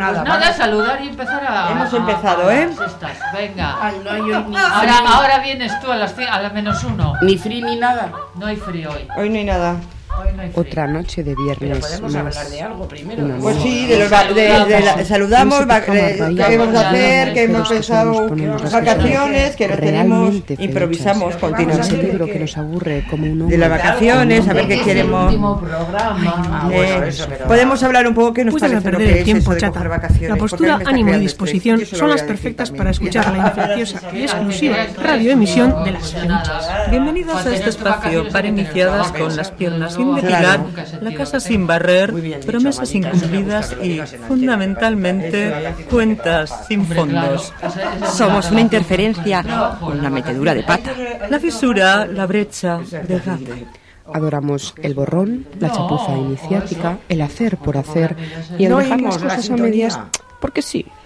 nada. Nada, saludar y empezar a. Hemos a- empezado, a ¿eh? estas. Venga. Ay, no hay hoy ni Ahora, ahora vienes tú a las, a la menos uno. ni frío ni nada. No hay frío hoy. Hoy no hay nada. Otra noche de Pero viernes podemos más. hablar de algo primero. ¿no? Pues sí, de los de- de la- saludamos, No qué vamos a hacer, que Pero hemos que pensado vacaciones, que no tenemos, improvisamos continuamente. Libro que nos aburre como un De las vacaciones, a ver qué Es el queremos. Ah, Eh, pero- podemos hablar un poco qué nos Pues parece perder que el tiempo, chata. La postura, ánimo y disposición son las perfectas para escuchar la infecciosa y exclusiva radioemisión de las feuchas. Bienvenidos a este espacio para iniciadas con las piernas sin depilar, la casa sin barrer, promesas incumplidas y, fundamentalmente, cuentas sin fondos. Somos una interferencia, una metedura de pata. La fisura, la brecha, de gato. Adoramos el borrón, la chapuza iniciática, el hacer por hacer y el dejar las cosas a medias porque sí.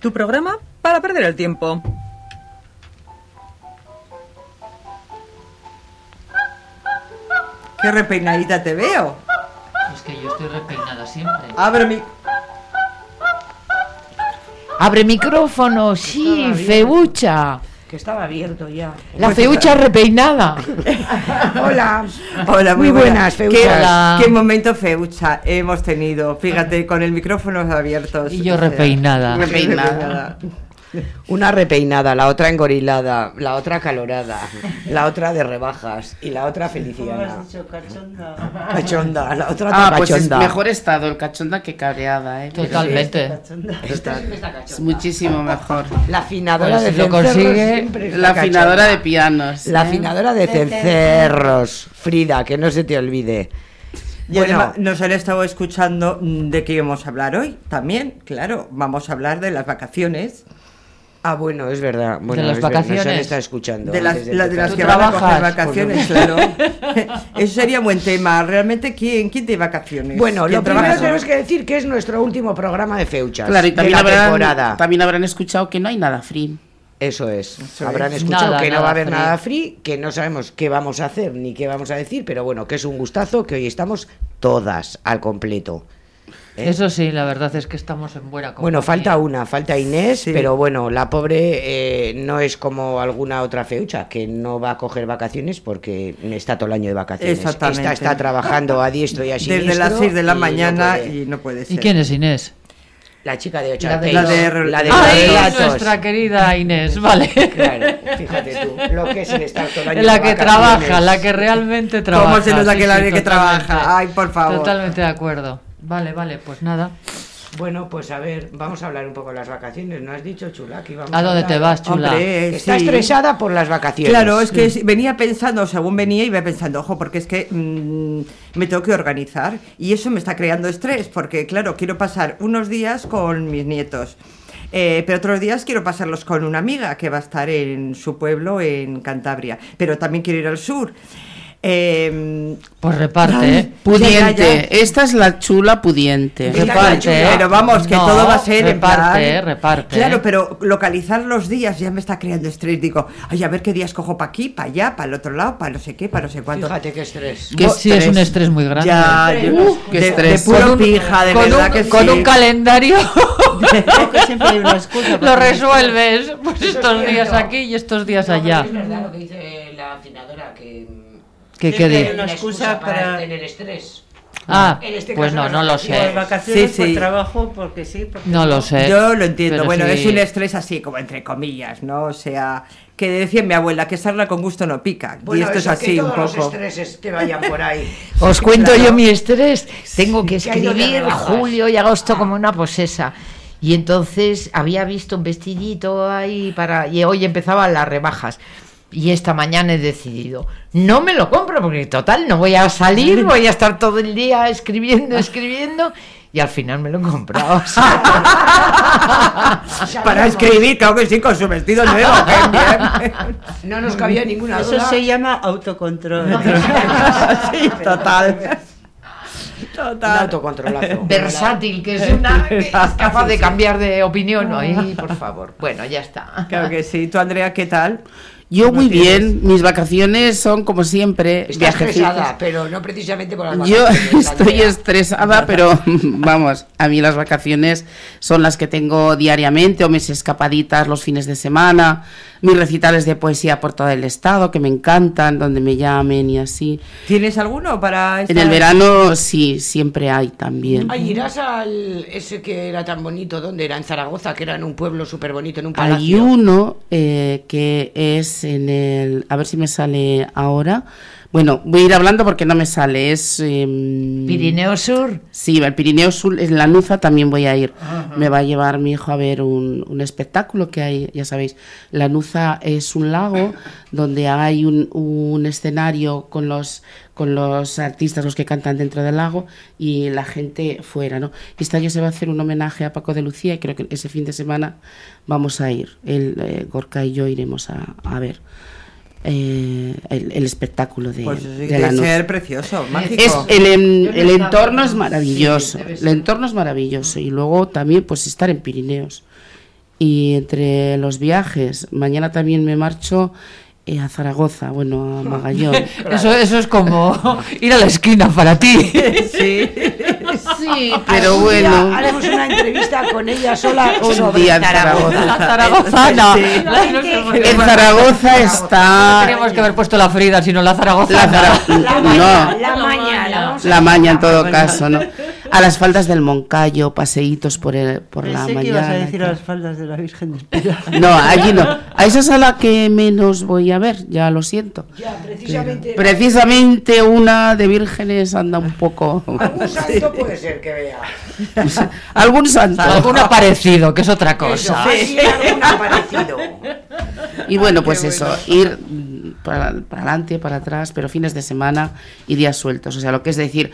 Tu programa para perder el tiempo. Qué repeinadita te veo. Es que yo estoy repeinada siempre. Abro mi... Abre micrófono, sí, feucha. Que estaba abierto ya. La feucha repeinada. Hola. Hola, muy, Muy buenas, feuchas. Hola. qué momento feucha hemos tenido. Fíjate, con el micrófono abiertos. Y yo repeinada. Repeinada. Una repeinada, la otra engorilada, la otra calorada, la otra de rebajas y la otra feliciana. Cachonda, la otra Ah, pues es mejor estado el cachonda que cabreada, ¿eh? Totalmente. Esta- Es muchísimo mejor. La afinadora Pues de si lo consigue, La afinadora cachonda. de pianos. La ¿eh? afinadora de cencerros, Frida, que no se te olvide. Y Bueno, además nos han estado escuchando mm, de qué íbamos a hablar hoy. También, claro, vamos a hablar de las vacaciones. Ah, bueno, es verdad. Bueno, las Nos han vacaciones. estado escuchando. De las, la- de las que ¿Tú van a coger vacaciones, claro. Eso sería un buen tema. Realmente, ¿quién, quién tiene vacaciones? Bueno, ¿Quién lo primero tenemos que decir que es nuestro último programa de Feuchas. Claro, y de también la habrán, temporada. también habrán escuchado que no hay nada free. Eso es. Eso Habrán es. escuchado Nada, que no va a haber free. nada free, que no sabemos qué vamos a hacer ni qué vamos a decir, pero bueno, que es un gustazo que hoy estamos todas al completo. ¿Eh? Eso sí, la verdad es que estamos en buena compañía. Bueno, falta una, falta Inés, Sí. pero bueno, la pobre eh, no es como alguna otra feucha que no va a coger vacaciones porque está todo el año de vacaciones. Exactamente. Esta está trabajando a diestro y a siniestro. Desde las 6 de la y no mañana puede. y no puede ser. ¿Y quién es Inés? La chica de La 80 de- La de- la de relatos. nuestra querida Inés, vale. Claro, fíjate tú, lo que es el estar todo el año La de que trabaja, la que realmente trabaja. ¿Cómo se nota sí, que la sí, que trabaja? Ay, por favor. Totalmente de acuerdo. Vale, vale, pues nada. Bueno, pues a ver, vamos a hablar un poco de las vacaciones. ¿No has dicho, Chula, que íbamos ¿A dónde hablar? te vas, chula? Hombre, Está sí. estresada por las vacaciones. Claro, es que venía pensando, según venía, iba pensando, ojo, porque es que mm, me tengo que organizar y eso me está creando estrés, porque claro, quiero pasar unos días con mis nietos. eh, pero otros días quiero pasarlos con una amiga que va a estar en su pueblo, en Cantabria. Pero también quiero ir al sur. Eh, Pues reparte, Ay, ¿eh? Pudiente. Ya, ya, ya. Esta es la chula pudiente. Esta Reparte, chula. ¿eh? Pero vamos, que No, todo va a ser en reparte, plan- ¿eh? reparte. Claro, pero localizar los días ya me está creando estrés. Digo, ay, a ver qué días cojo para aquí, para allá, para el otro lado, para no sé qué, para no sé cuánto. Fíjate qué estrés. Qué sí, es un estrés muy grande. Ya, yo- Uh, qué de, estrés. de puro Con un- pija, de con verdad un, que con sí. un calendario siempre hay una excusa. lo resuelves. Pues estos días aquí y estos días allá. Es verdad lo que dice la afinadora, que... ¿Qué, Sí, que di? hay una excusa para- tener estrés. Ah, En este pues caso no, no lo Por sé. vacaciones, Sí, por sí. trabajo, porque sí. Porque No lo sé. Yo lo entiendo, Pero bueno, sí. es un estrés así, como entre comillas, ¿no? O sea, que decía mi abuela, que sarna con gusto no pica. y esto es así que un todos poco. los estreses que vayan por ahí. Os cuento Claro. yo mi estrés. Tengo que que escribir rebajas. julio y agosto como una posesa. Y entonces había visto un vestidito ahí para. Y hoy empezaban las rebajas. Y esta mañana he decidido, no me lo compro porque total no voy a salir, voy a estar todo el día escribiendo, escribiendo y al final me lo he comprado. o sea, Para escribir, claro que sí, con su vestido nuevo. bien. No nos cabía ninguna Eso duda. se llama autocontrol. sí, total. Un Total. autocontrolazo. Versátil, que es una que es capaz de cambiar de opinión. Ay, por favor. Bueno, ya está. Claro que sí. ¿Tú, Andrea, qué tal? Yo muy bien, mis vacaciones son como siempre Está viajecitos. estresada, pero no precisamente por las Yo vacaciones, estoy Andrea. estresada, pero vamos, a mí las vacaciones son las que tengo diariamente o mis escapaditas los fines de semana, mis recitales de poesía por todo el estado que me encantan, donde me llamen y así. ¿Tienes alguno para En el verano sí, siempre hay también. Ay, irás al ese que era tan bonito, ¿dónde era? En Zaragoza, que era en un pueblo súper bonito, en un Hay palacio. uno eh, que es en el... A ver si me sale ahora. Bueno, voy a ir hablando porque no me sale. Es... em, Pirineo Sur. Sí, el Pirineo Sur, en la Nuza también voy a ir. Me va a llevar mi hijo a ver un, un espectáculo que hay, ya sabéis. La Nuza es un lago donde hay un, un escenario con los, con los artistas, los que cantan dentro del lago, y la gente fuera, ¿no? Este año se va a hacer un homenaje a Paco de Lucía y creo que ese fin de semana vamos a ir. El, eh, Gorka y yo iremos a, a ver. Eh, el, el espectáculo de, Pues sí, de debe la ser precioso, mágico. Es, el, el entorno ¿no? es maravilloso, el entorno es maravilloso y luego también pues estar en Pirineos. Y entre los viajes, mañana también me marcho eh, a Zaragoza, bueno, a Magallón. Eso, eso es como ir a la esquina para ti. Sí. Sí, pero Algún día bueno, haremos una entrevista con ella sola un sobre día en Zaragoza. Zaragoza. Sí. En Zaragoza está Teníamos que haber puesto la Frida, sino la la, zaragozana. Zara- La maña, no, la maña, la vamos a la maña en todo caso, ¿no? A las faldas del Moncayo, paseitos por, el, por la que ibas a mañana. decir a las faldas de la Virgen del Pilar. No, allí no. A esa es a la que menos voy a ver, ya lo siento. Ya, precisamente. Precisamente una de vírgenes anda un poco. Algún santo puede ser que vea. Algún santo. Algún aparecido, que es otra Eso, cosa. sí, algún aparecido. Y bueno, pues eso, ir para, para adelante, para atrás, pero fines de semana y días sueltos. O sea, lo que es decir,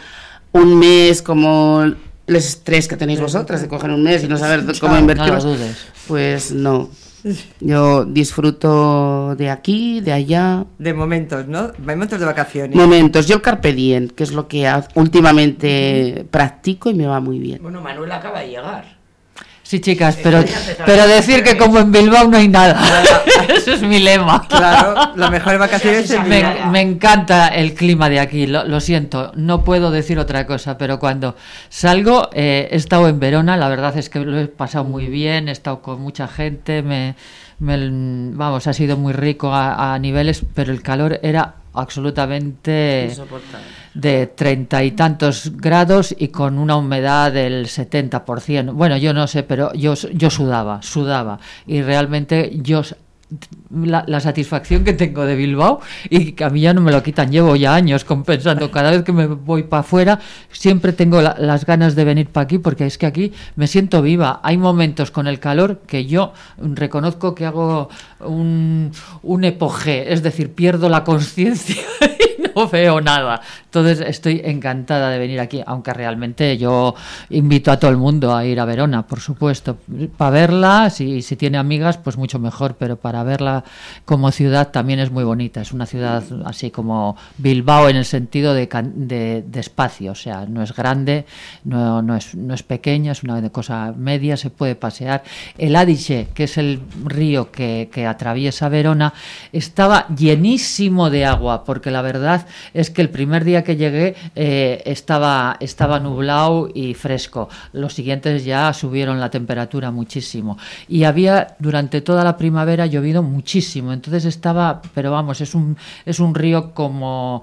un mes como el estrés que tenéis vosotras de coger un mes y no saber cómo No lo dudes. Pues no. Yo disfruto de aquí, de allá. De momentos, ¿no? Momentos de vacaciones. Momentos. Yo el carpe diem, que es lo que haz- últimamente practico y me va muy bien. Bueno, Manuel acaba de llegar. Sí, chicas, pero, pero decir que como en Bilbao no hay nada. Eso es mi lema. Claro, las mejores vacaciones en Me, me encanta el clima de aquí, lo, lo siento, no puedo decir otra cosa, pero cuando salgo, eh, he estado en Verona, la verdad es que lo he pasado muy bien, he estado con mucha gente, me, me- vamos, ha sido muy rico a, a niveles, pero el calor era absolutamente de treinta y tantos grados y con una humedad del 70%. Bueno, yo no sé, pero yo, yo sudaba, sudaba. Y realmente yo la, satisfacción que tengo de Bilbao y que a mí ya no me lo quitan, llevo ya años compensando, cada vez que me voy para afuera siempre tengo la- las ganas de venir para aquí porque es que aquí me siento viva, hay momentos con el calor que yo reconozco que hago un, un epogé, es decir, pierdo la conciencia y no veo nada, entonces estoy encantada de venir aquí, aunque realmente yo invito a todo el mundo a ir a Verona, por supuesto, para verla, si, si tiene amigas, pues mucho mejor, pero para verla como ciudad también es muy bonita. Es una ciudad así como Bilbao en el sentido de, de, de espacio, o sea, no es grande, no, no, es, no es pequeña, es una cosa media, se puede pasear. El Adige, que es el río que, que atraviesa Verona, estaba llenísimo de agua, porque la verdad es que el primer día que llegué eh, estaba, estaba nublado y fresco. Los siguientes ya subieron la temperatura muchísimo. Y había durante toda la primavera llovido muchísimo. Entonces estaba, pero vamos, es un, es un río como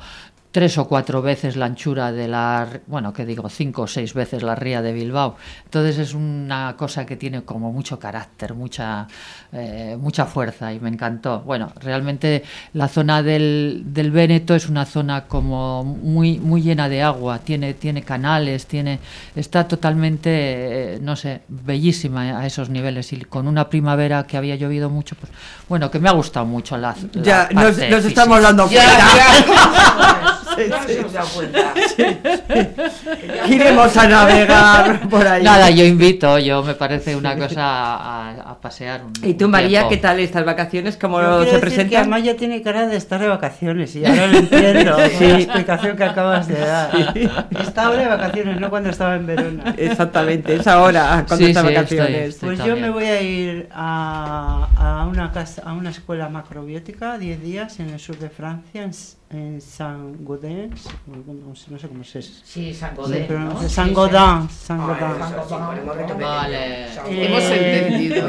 tres o cuatro veces la anchura de la, bueno, que digo, cinco o seis veces la ría de Bilbao. Entonces es una cosa que tiene como mucho carácter, mucha, eh, mucha fuerza y me encantó. Bueno, realmente la zona del, del Véneto es una zona como muy, muy llena de agua, tiene, tiene canales, tiene, está totalmente, eh, no sé, bellísima a esos niveles y con una primavera que había llovido mucho, pues bueno, que me ha gustado mucho la... la Ya, nos, parte nos física. estamos dando Ya, cuenta. ya. Iremos a navegar por ahí. Nada, yo invito, yo me parece una cosa a, pasear. ¿Y tú, María, qué tal estas vacaciones? ¿Cómo se presentan? Que Amaya tiene cara de estar de vacaciones y ahora lo entiendo sí. la explicación que acabas de dar. Está ahora de vacaciones, no cuando estaba en Verona. Exactamente, es ahora cuando está de vacaciones. pues yo me voy a ir a, a, una casa, a una escuela macrobiótica 10 días en el sur de Francia, en, en Saint Gaudens, no sé cómo se es. Sí, Saint Gaudens. ¿no? Saint Gaudens. Saint Gaudens. Vale. Hemos entendido.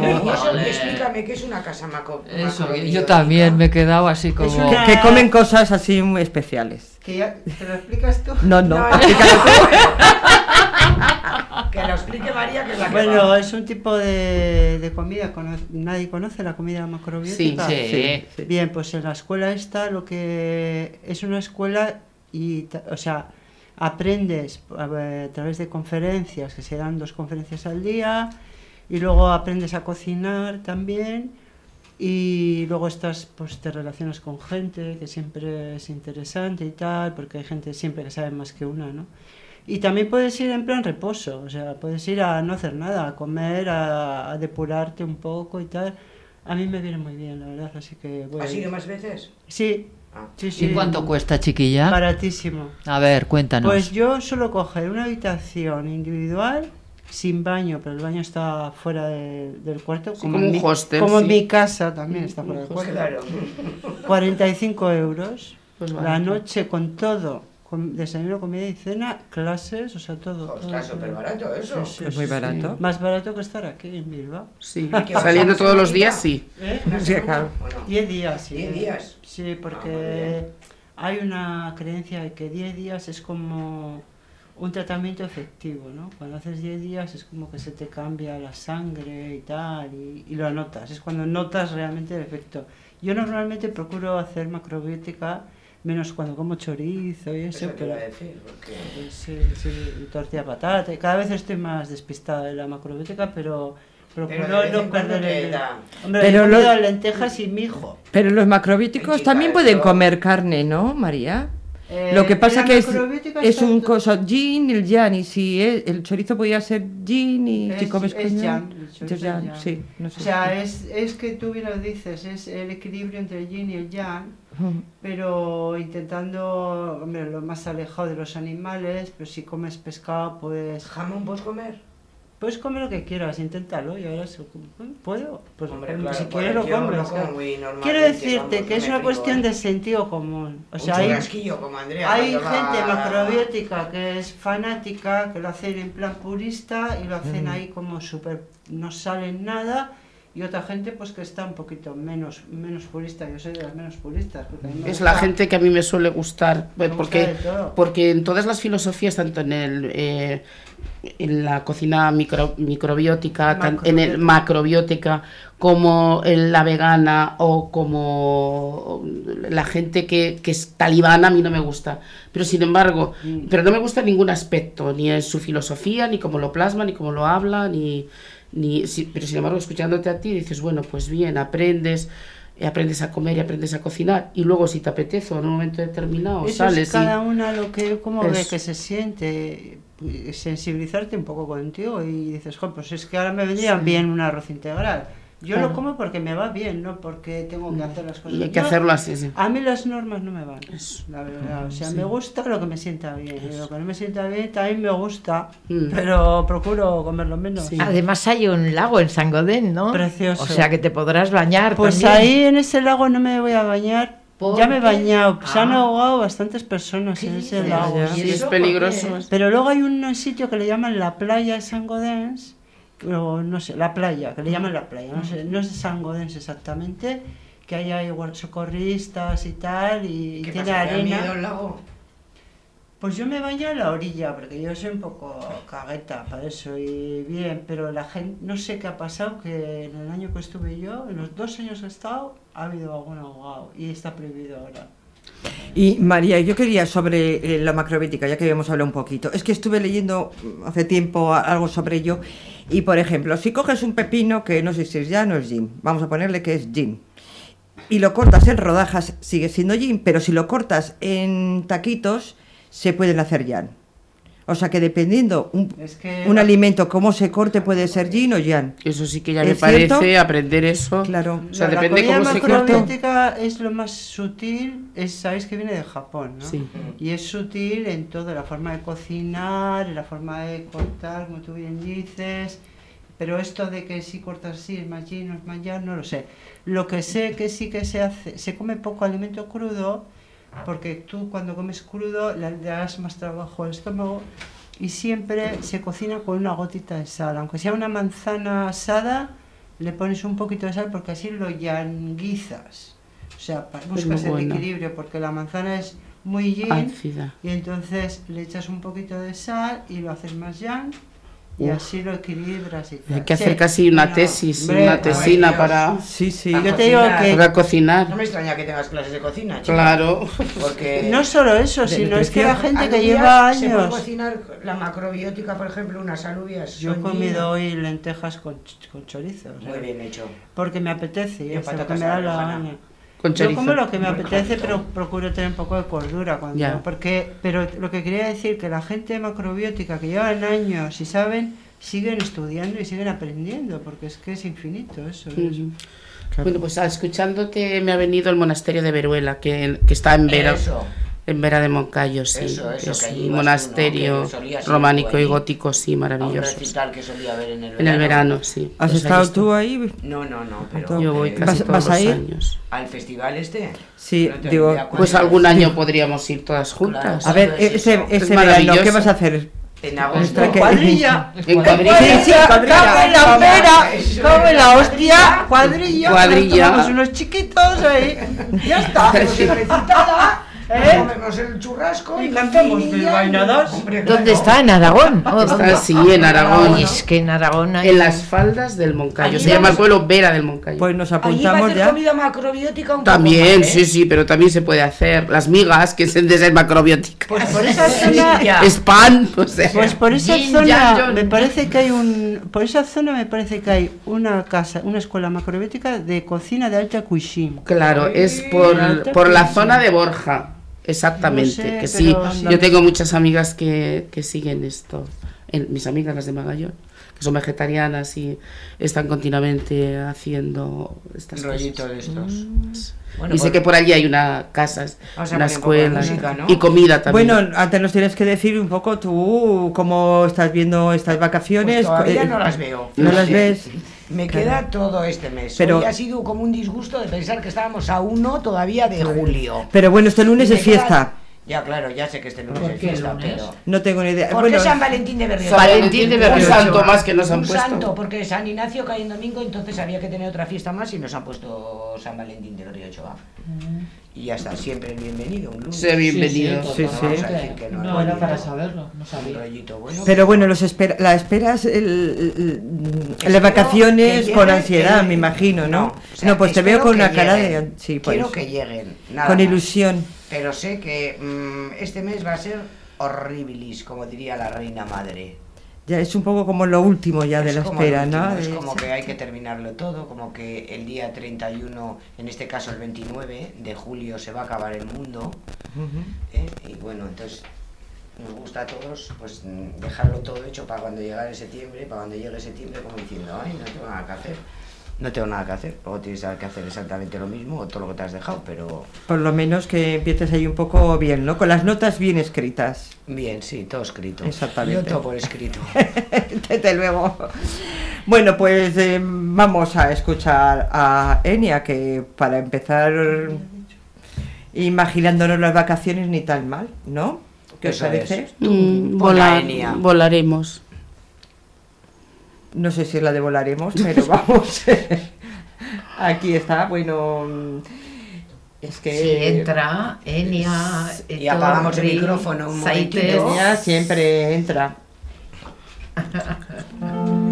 Explícame qué es una casa macrobiótica. Eso, yo también me he quedado así como... Que comen cosas así muy especiales. ¿Que ya, ¿Te lo explicas tú? No, no, no explícalo tú. que lo explique María, que es la que Bueno, va. es un tipo de, de comida, nadie conoce la comida macrobiótica. Sí, sí, sí, Bien, pues en la escuela esta lo que es una escuela y, o sea, aprendes a, a través de conferencias, que se dan dos conferencias al día, y luego aprendes a cocinar también y luego estás pues te relacionas con gente que siempre es interesante y tal porque hay gente siempre que sabe más que una no y también puedes ir en plan reposo o sea puedes ir a no hacer nada a comer a, a depurarte un poco y tal a mí me viene muy bien la verdad así que voy ¿Has ido más veces? sí Ah. Sí, sí. ¿Y cuánto cuesta, chiquilla? Baratísimo. A ver, cuéntanos. Pues yo suelo coger una habitación individual sin baño, pero el baño está fuera de, del cuarto. Sí, como, como, un mi, hostel. Como sí. en mi casa también está fuera del cuarto. Claro. 45 euros Pues la noche con todo. Con desayuno, comida y cena, clases, o sea, todo. Está súper barato eso. Sí, sí, es muy barato. Más barato que estar aquí en Bilbao. Sí, saliendo todos los días, sí. ¿Eh? Sí, claro. 10 días, sí. 10 días. Sí, porque ah, hay una creencia de que 10 días es como un tratamiento efectivo, ¿no? Cuando haces 10 días es como que se te cambia la sangre y tal, y, y, lo notas, es cuando notas realmente el efecto. Yo normalmente procuro hacer macrobiótica menos cuando como chorizo y eso, eso pero decir, porque... sí, sí, tortilla patata, cada vez estoy más despistada de la macrobiótica, pero procuro pero no perder el... Da... Hombre, pero he lo... lentejas y mijo. Pero los macrobióticos también pueden comer carne, ¿no, María? Eh, Lo que pasa que es, es un co cosa yin y el yang y si es, el chorizo podía ser yin y es, si comes es con yang, es yang, yang. Sí, no sé. o sea es, es que tú bien lo dices es el equilibrio entre el yin y el yang uh-huh. Pero intentando hombre, lo más alejado de los animales pero si comes pescado pues jamón puedes comer Puedes comer lo que quieras, inténtalo y ahora se... puedo. Pues Hombre, claro, si quieres lo comes. Lo como muy Quiero decirte vamos, que es una frigo, cuestión ¿eh? de sentido común. O sea, hay, como Andrea, hay va... gente macrobiótica que es fanática, que lo hacen en plan purista y lo hacen mm. ahí como súper... no salen nada y otra gente pues que está un poquito menos menos purista yo soy de las menos puristas es gusta. la gente que a mí me suele gustar me porque gusta porque en todas las filosofías tanto en el eh, en la cocina micro, microbiótica, macrobiótica, en el macrobiótica. como en la vegana o como la gente que, que, es talibana a mí no me gusta. Pero sin embargo mm. pero no me gusta ningún aspecto ni en su filosofía ni cómo lo plasma ni cómo lo habla ni ni si, pero sin embargo escuchándote a ti dices bueno pues bien aprendes eh, aprendes a comer y aprendes a cocinar y luego si te apetece en un momento determinado Eso sales es cada y... una lo que como ve que se siente sensibilizarte un poco contigo y dices jo, pues es que ahora me vendría sí. bien un arroz integral yo claro. lo como porque me va bien, no porque tengo que hacer las cosas. Y hay que hacerlo así, sí. A mí las normas no me van, la verdad. O sea, sí. me gusta lo que me sienta bien. Y lo que no me sienta bien también me gusta, mm. pero procuro comerlo menos. Sí. Además hay un lago en San Godén, ¿no? Precioso. O sea, que te podrás bañar Pues también. ahí en ese lago no me voy a bañar. Ya me he bañado, ah. se han ahogado bastantes personas en ese lago. Sí, es peligroso. Pero luego hay un sitio que le llaman la playa de San Godens, o no sé, la playa, que le llaman la playa, no sé, no es de San Godens exactamente, que ahí hay socorristas y tal, y ¿Qué tiene pasa, arena. miedo el lago? Pues yo me baño a la orilla, porque yo soy un poco cagueta para eso, y bien, pero la gente, no sé qué ha pasado, que en el año que estuve yo, en los dos años que he estado, ha habido algún ahogado, y está prohibido ahora. Y María, yo quería sobre eh, la macrobiótica, ya que habíamos hablado un poquito. Es que estuve leyendo hace tiempo algo sobre ello. Y por ejemplo, si coges un pepino, que no sé si es ya no es gin, vamos a ponerle que es gin. y lo cortas en rodajas, sigue siendo gin, pero si lo cortas en taquitos, se pueden hacer yan. O sea que dependiendo un, un alimento, cómo se corte, puede ser gin o yan. Eso sí que ya me parece aprender eso. Claro. O sea, la depende cómo se corte. es lo más sutil, es, sabéis que viene de Japón, ¿no? Sí. Y es sutil en todo, la forma de cocinar, la forma de cortar, como tú bien dices. Pero esto de que si cortas así es más gin o es más yan, no lo sé. Lo que sé que sí que se hace, se come poco alimento crudo porque tú cuando comes crudo le das más trabajo al estómago y siempre se cocina con una gotita de sal. Aunque sea una manzana asada, le pones un poquito de sal porque así lo yanguizas. O sea, buscas el equilibrio porque la manzana es muy yin y entonces le echas un poquito de sal y lo haces más yang y así lo equilibras. Y Hay que hacer casi una tesis, una tesina para, sí, sí. Yo te digo que, para cocinar. No me extraña que tengas clases de cocina. Chica, claro. Porque no solo eso, sino es que la gente que lleva años. ¿Se puede cocinar la macrobiótica, por ejemplo, unas alubias? Yo he comido hoy lentejas con, con chorizo. Muy bien hecho. Porque me apetece y, y que me da la gana. Con yo como lo que me apetece, pero procuro tener un poco de cordura cuando porque pero lo que quería decir que la gente macrobiótica que llevan años y saben siguen estudiando y siguen aprendiendo, porque es que es infinito eso. Bueno, pues ah, escuchándote me ha venido el monasterio de Veruela, que, que está en Vera. En Vera de Moncayo, sí. Eso, eso, es un monasterio románico y gótico, sí, maravilloso. que solía ver en el verano. En el verano, sí. ¿Has Pues estado tú ahí? No, no, no. Pero Yo voy casi ¿Vas, todos vas a los ir? años. ¿Al festival este? Sí, No digo. Pues algún año podríamos ir todas juntas. A ver, Es ese, ese Es verano, maravilloso. ¿qué vas a hacer? En agosto. Nuestra que- Cuadrilla. En cuadrilla. Sí, sí, cuadrilla. En la pera, en la hostia, cuadrilla. Cuadrilla. Nos tomamos unos chiquitos ahí. Ya está. ¿Eh? Comemos el churrasco y, Y cantamos ¿Dónde está? ¿En Aragón? ¿O Está dónde? así, en Aragón. Ay, es que en Aragón hay... En las faldas del Moncayo. Allí Se llama el pueblo Vera del Moncayo. Pues nos Allí va a apuntamos ya. comida macrobiótica un También, poco más, ¿eh? sí, sí, pero también se puede hacer. Las migas, que es de ser macrobiótica. Pues por esa zona. Es pan, o sea. pues por esa zona me parece que hay un, por esa zona me parece que hay una casa, una escuela macrobiótica de cocina de alta cuisine. Claro, es por, por la zona de Borja. Exactamente, No sé, que sí. Yo tengo muchas amigas que, que siguen esto. En- mis amigas, las de Magallón, que son vegetarianas y están continuamente haciendo estas Un rollito cosas. de estos. Mm. Bueno, y sé pues- que por allí hay una casa, una escuela música, ¿no? y comida también. Bueno, antes nos tienes que decir un poco tú cómo estás viendo estas vacaciones. Pues todavía Eh, no las veo. ¿No las Sí. ves? Me Claro. queda todo este mes. Pero- Hoy ha sido como un disgusto de pensar que estábamos a uno todavía de julio. Pero bueno, este lunes es queda- fiesta. Ya, claro, ya sé que este lunes ¿Por es fiesta, lunes? pero... No tengo ni idea. ¿Por bueno, qué San Valentín de Berriocho? Valentín de un santo más que nos han un puesto. santo, porque San Ignacio cae en domingo, entonces había que tener otra fiesta más y nos han puesto San Valentín de Berriocho. ¿va? Y ya está, siempre bienvenido. Un lunes. Sea bienvenido. Sí, No sí. no, No, era para saberlo, no sabía. rollito bueno. Pero bueno, los espera, la esperas el- las vacaciones que con lleguen, ansiedad, me imagino, ¿no? No, No, o sea, pues te veo con una cara de... lleguen. Sí, pues, Quiero que lleguen. nada con más. ilusión. Pero sé que mm, este mes va a ser horribilis, como diría la reina madre. Ya es un poco como lo último ya de la espera, último, ¿no? Es como que hay que terminarlo todo, como que el día 31, en este caso el 29 de julio, se va a acabar el mundo. ¿eh? Y bueno, entonces nos gusta a todos pues dejarlo todo hecho para cuando llegara septiembre, para cuando llegue septiembre, como diciendo, ay, no tengo nada que hacer. No tengo nada que hacer, luego tienes que hacer exactamente lo mismo o todo lo que te has dejado, pero Por lo menos que empieces ahí un poco bien, ¿no? Con las notas bien escritas. bien, sí, todo escrito. Exactamente. Yo todo por escrito. Desde luego. Bueno, pues eh, vamos a escuchar a Enia, que para empezar imaginándonos las vacaciones ni tan mal, ¿no? ¿Qué os parece? es. Mm, volaremos. No sé si la de volaremos, pero vamos. Aquí está, bueno. Es que. Si entra Enia... Y apagamos el micrófono un momentito. Siempre entra.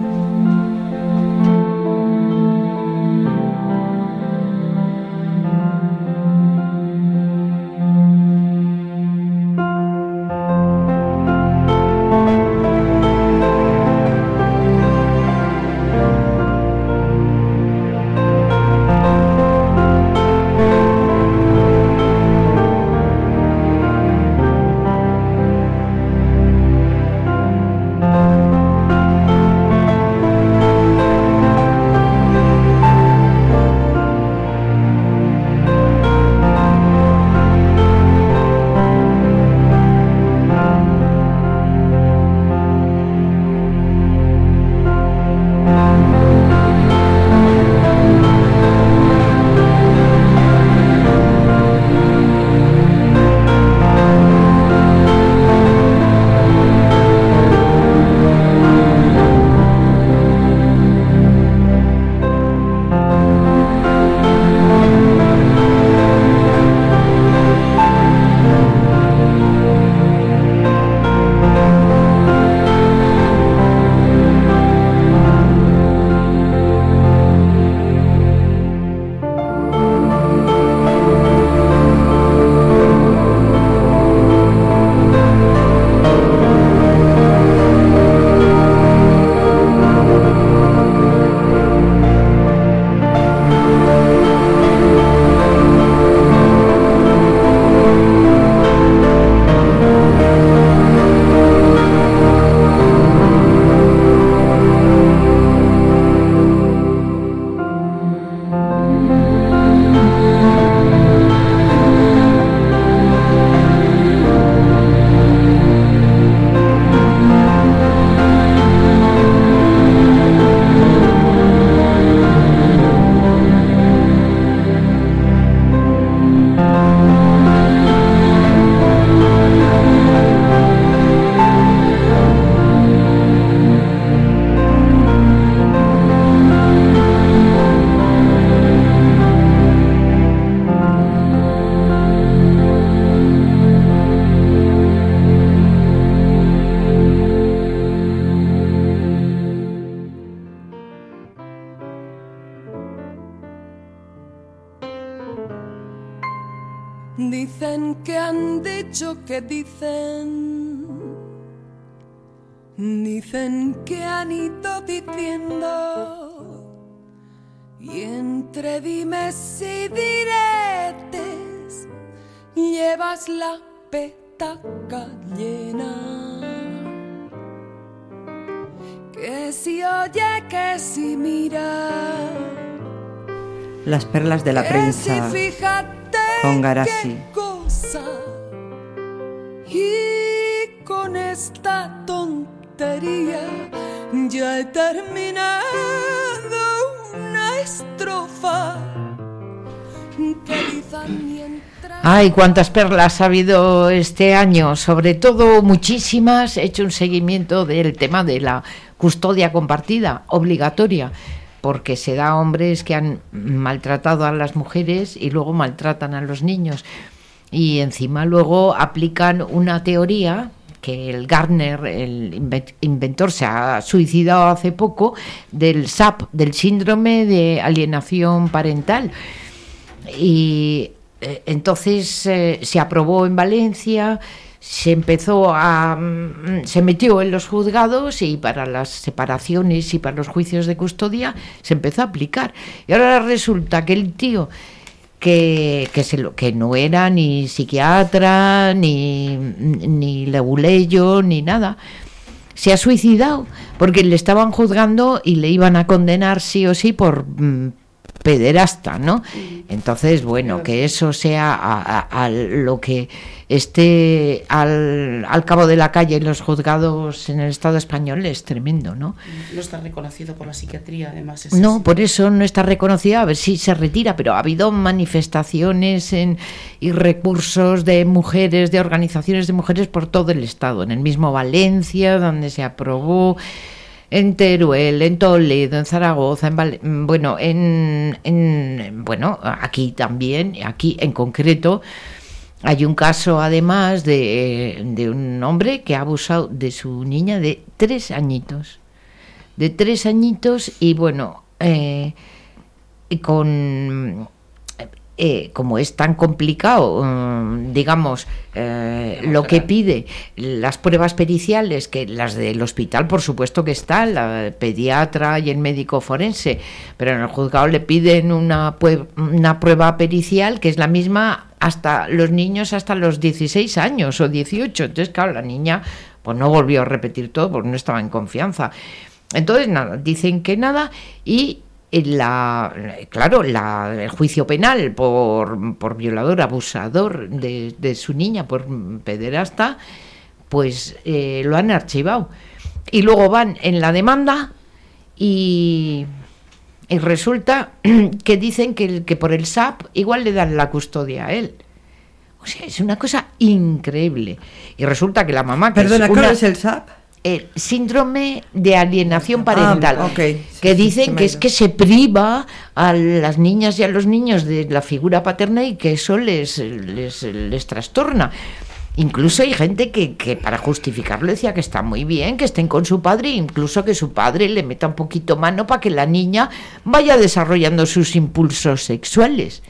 perlas de la prensa. con Garasi. Y con esta tontería ya he terminado una estrofa. Ay, cuántas perlas ha habido este año, sobre todo muchísimas. He hecho un seguimiento del tema de la custodia compartida, obligatoria, porque se da a hombres que han maltratado a las mujeres y luego maltratan a los niños. Y encima luego aplican una teoría que el Gardner, el inven- inventor, se ha suicidado hace poco, del SAP, del síndrome de alienación parental y eh, entonces eh, se aprobó en Valencia, se empezó a mm, se metió en los juzgados y para las separaciones y para los juicios de custodia se empezó a aplicar. Y ahora resulta que el tío que, que, se lo, que no era ni psiquiatra, ni, ni leguleyo, ni nada, se ha suicidado porque le estaban juzgando y le iban a condenar sí o sí por mm, pederasta, ¿no? Entonces, bueno, que eso sea a, a- a lo que esté al, al cabo de la calle en los juzgados en el Estado español es tremendo, ¿no? No está reconocido por la psiquiatría, además. es No, así. por eso no está reconocida, a ver si se retira, pero ha habido manifestaciones en- y recursos de mujeres, de organizaciones de mujeres por todo el Estado, en el mismo Valencia, donde se aprobó, en Teruel, en Toledo, en Zaragoza, en Val- mm, bueno, en, en- bueno, aquí también, aquí en concreto. Hay un caso además de, de un hombre que ha abusado de su niña de tres añitos de tres añitos y bueno, eh, con eh, como es tan complicado, mm, digamos, eh, lo que pide las pruebas periciales, que las del hospital, por supuesto que están, la pediatra y el médico forense, pero en el juzgado le piden una, una prueba pericial que es la misma hasta los niños hasta los 16 años o 18. Entonces, claro, la niña pues no volvió a repetir todo porque no estaba en confianza. Entonces, nada, dicen que nada y la, claro, la, el juicio penal por, por violador, abusador de, de su niña, por pederasta, pues eh, lo han archivado. Y luego van en la demanda y, y resulta que dicen que, el- que por el SAP igual le dan la custodia a él. O sea, es una cosa increíble. Y resulta que la mamá... Que Perdona, es ¿cuál una- es el SAP? El síndrome de alienación parental, Ah, que dicen sí, que es que se priva a las niñas y a los niños de la figura paterna y que eso les, les, les trastorna. Incluso hay gente que, que para justificarlo decía que está muy bien, que estén con su padre, incluso que su padre le meta un poquito mano para que la niña vaya desarrollando sus impulsos sexuales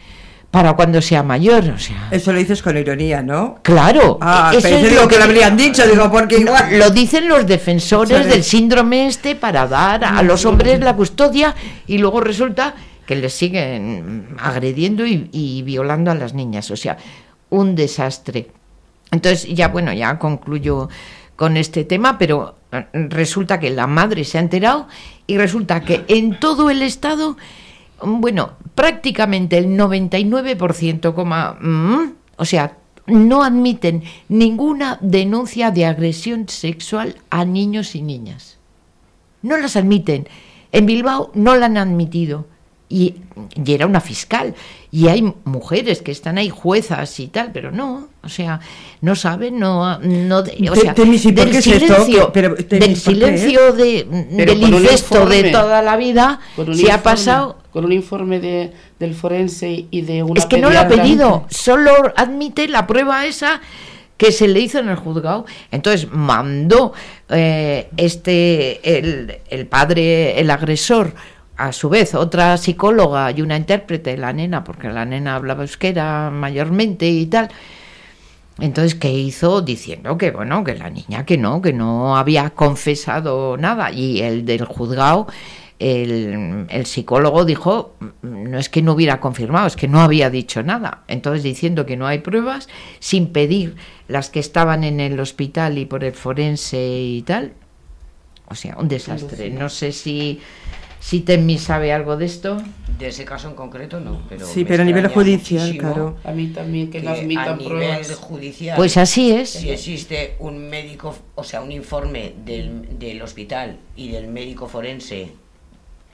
para cuando sea mayor. O sea, Eso lo dices con ironía, ¿no? Claro, Ah, eso pensé, es digo, lo que que lo habrían dicho, digo, porque igual... lo dicen los defensores ¿Sabes? del síndrome este para dar a los hombres la custodia y luego resulta que les siguen agrediendo y, y violando a las niñas. O sea, un desastre. Entonces, ya bueno, ya concluyo con este tema, pero eh, resulta que la madre se ha enterado y resulta que en todo el estado, bueno, prácticamente el 99%, coma, mm, o sea, no admiten ninguna denuncia de agresión sexual a niños y niñas. No las admiten. En Bilbao no la han admitido. Y, y era una fiscal. Y hay mujeres que están ahí, juezas y tal, pero no, o sea, no saben, no, no de- o sea, Temis, ¿y por del es esto? silencio, Que- pero, Temis, del incesto de toda la vida, se ha pasado Con un informe de, del forense y de una es que no lo ha pedido, solo admite la prueba esa que se le hizo en el juzgado. Entonces mandó eh, este el, el padre, el agresor, a su vez otra psicóloga y una intérprete, la nena, porque la nena hablaba euskera mayormente y tal. Entonces, ¿qué hizo? Diciendo que, bueno, que la niña que no, que no había confesado nada. Y el del juzgado, el, el, psicólogo dijo, no es que no hubiera confirmado, es que no había dicho nada. Entonces, diciendo que no hay pruebas, sin pedir las que estaban en el hospital y por el forense y tal. O sea, un desastre. No sé si si Temi sabe algo de esto. De ese caso en concreto no, pero sí, pero a nivel judicial, claro. A mí también que, que no admitan a nivel pruebas. judicial. Pues así es. Si existe un médico, o sea, un informe del, del hospital y del médico forense,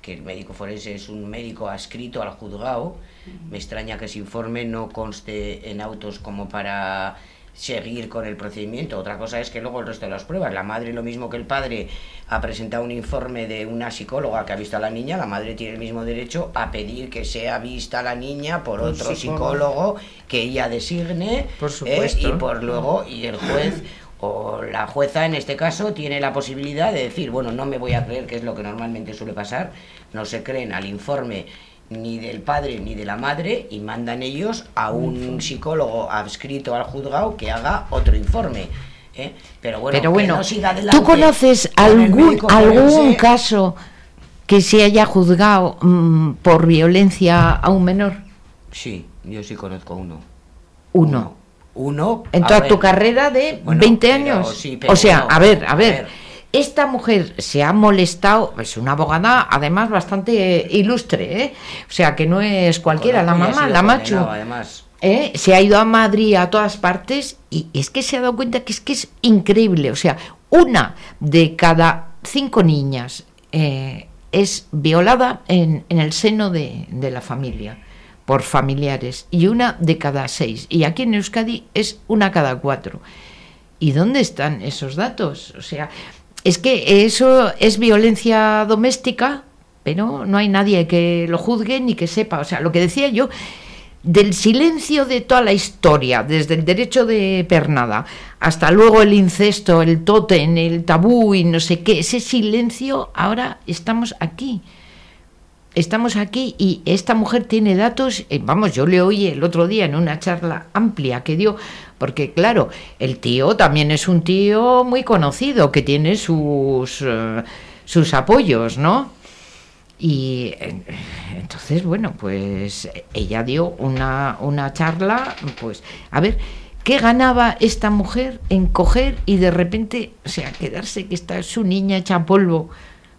que el médico forense es un médico adscrito al juzgado, me extraña que ese informe no conste en autos como para seguir con el procedimiento. Otra cosa es que luego el resto de las pruebas, la madre lo mismo que el padre ha presentado un informe de una psicóloga que ha visto a la niña, la madre tiene el mismo derecho a pedir que sea vista la niña por otro psicólogo. psicólogo que ella designe Por ¿eh? supuesto. y por luego y el juez o la jueza en este caso tiene la posibilidad de decir, bueno, no me voy a creer, que es lo que normalmente suele pasar, no se creen al informe ni del padre ni de la madre y mandan ellos a un psicólogo adscrito al juzgado que haga otro informe. ¿eh? Pero bueno, Pero que bueno, no siga ¿tú conoces algún, algún forense. caso que se haya juzgado mm, por violencia a un menor? Sí, yo sí conozco uno. Uno. Uno. En a toda ver, tu carrera de Bueno, 20 pero años. sí, pero o sea, no, a ver, a a ver. Esta mujer se ha molestado, es una abogada además bastante ilustre, ¿eh? O sea, que no es cualquiera, la mamá, la macho. Además. ¿eh? se ha ido a Madrid a todas partes y es que se ha dado cuenta que es que es increíble. O sea, una de cada cinco niñas eh, es violada en, en el seno de, de la familia por familiares y una de cada seis. Y aquí en Euskadi es una cada cuatro. ¿Y dónde están esos datos? O sea, es que eso es violencia doméstica, pero no hay nadie que lo juzgue ni que sepa. O sea, lo que decía yo, del silencio de toda la historia, desde el derecho de pernada hasta luego el incesto, el tótem, el tabú y no sé qué, ese silencio, ahora estamos aquí. Estamos aquí y esta mujer tiene datos, eh, vamos, yo le oí el otro día en una charla amplia que dio, porque claro, el tío también es un tío muy conocido, que tiene sus, eh, sus apoyos, ¿no? Y eh, entonces, bueno, pues ella dio una, una charla, pues, a ver, ¿qué ganaba esta mujer en coger y de repente, o sea, quedarse que está su niña hecha polvo?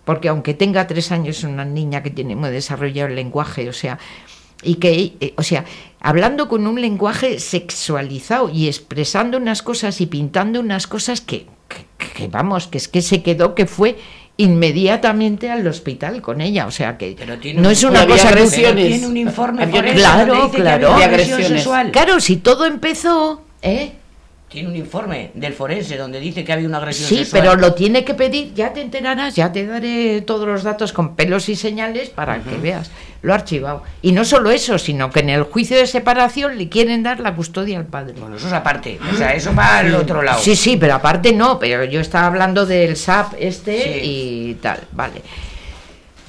Porque aunque tenga tres años, es una niña que tiene muy desarrollado el lenguaje, o sea, y que, eh, o sea, hablando con un lenguaje sexualizado y expresando unas cosas y pintando unas cosas que, que, que, vamos, que es que se quedó que fue inmediatamente al hospital con ella, o sea que tiene no un- es una cosa agresiones. Tiene un informe donde claro, dice que claro, había agresión sexual. claro, si todo empezó, ¿eh? Tiene un informe del forense donde dice que había una agresión Sí, sexual. pero lo tiene que pedir, ya te enterarás, ya te daré todos los datos con pelos y señales para que veas. Lo ha archivado. Y no solo eso, sino que en el juicio de separación le quieren dar la custodia al padre. Bueno, eso es aparte. O sea, eso va al otro lado. Sí, sí, pero aparte no, pero yo estaba hablando del SAP este y tal, vale.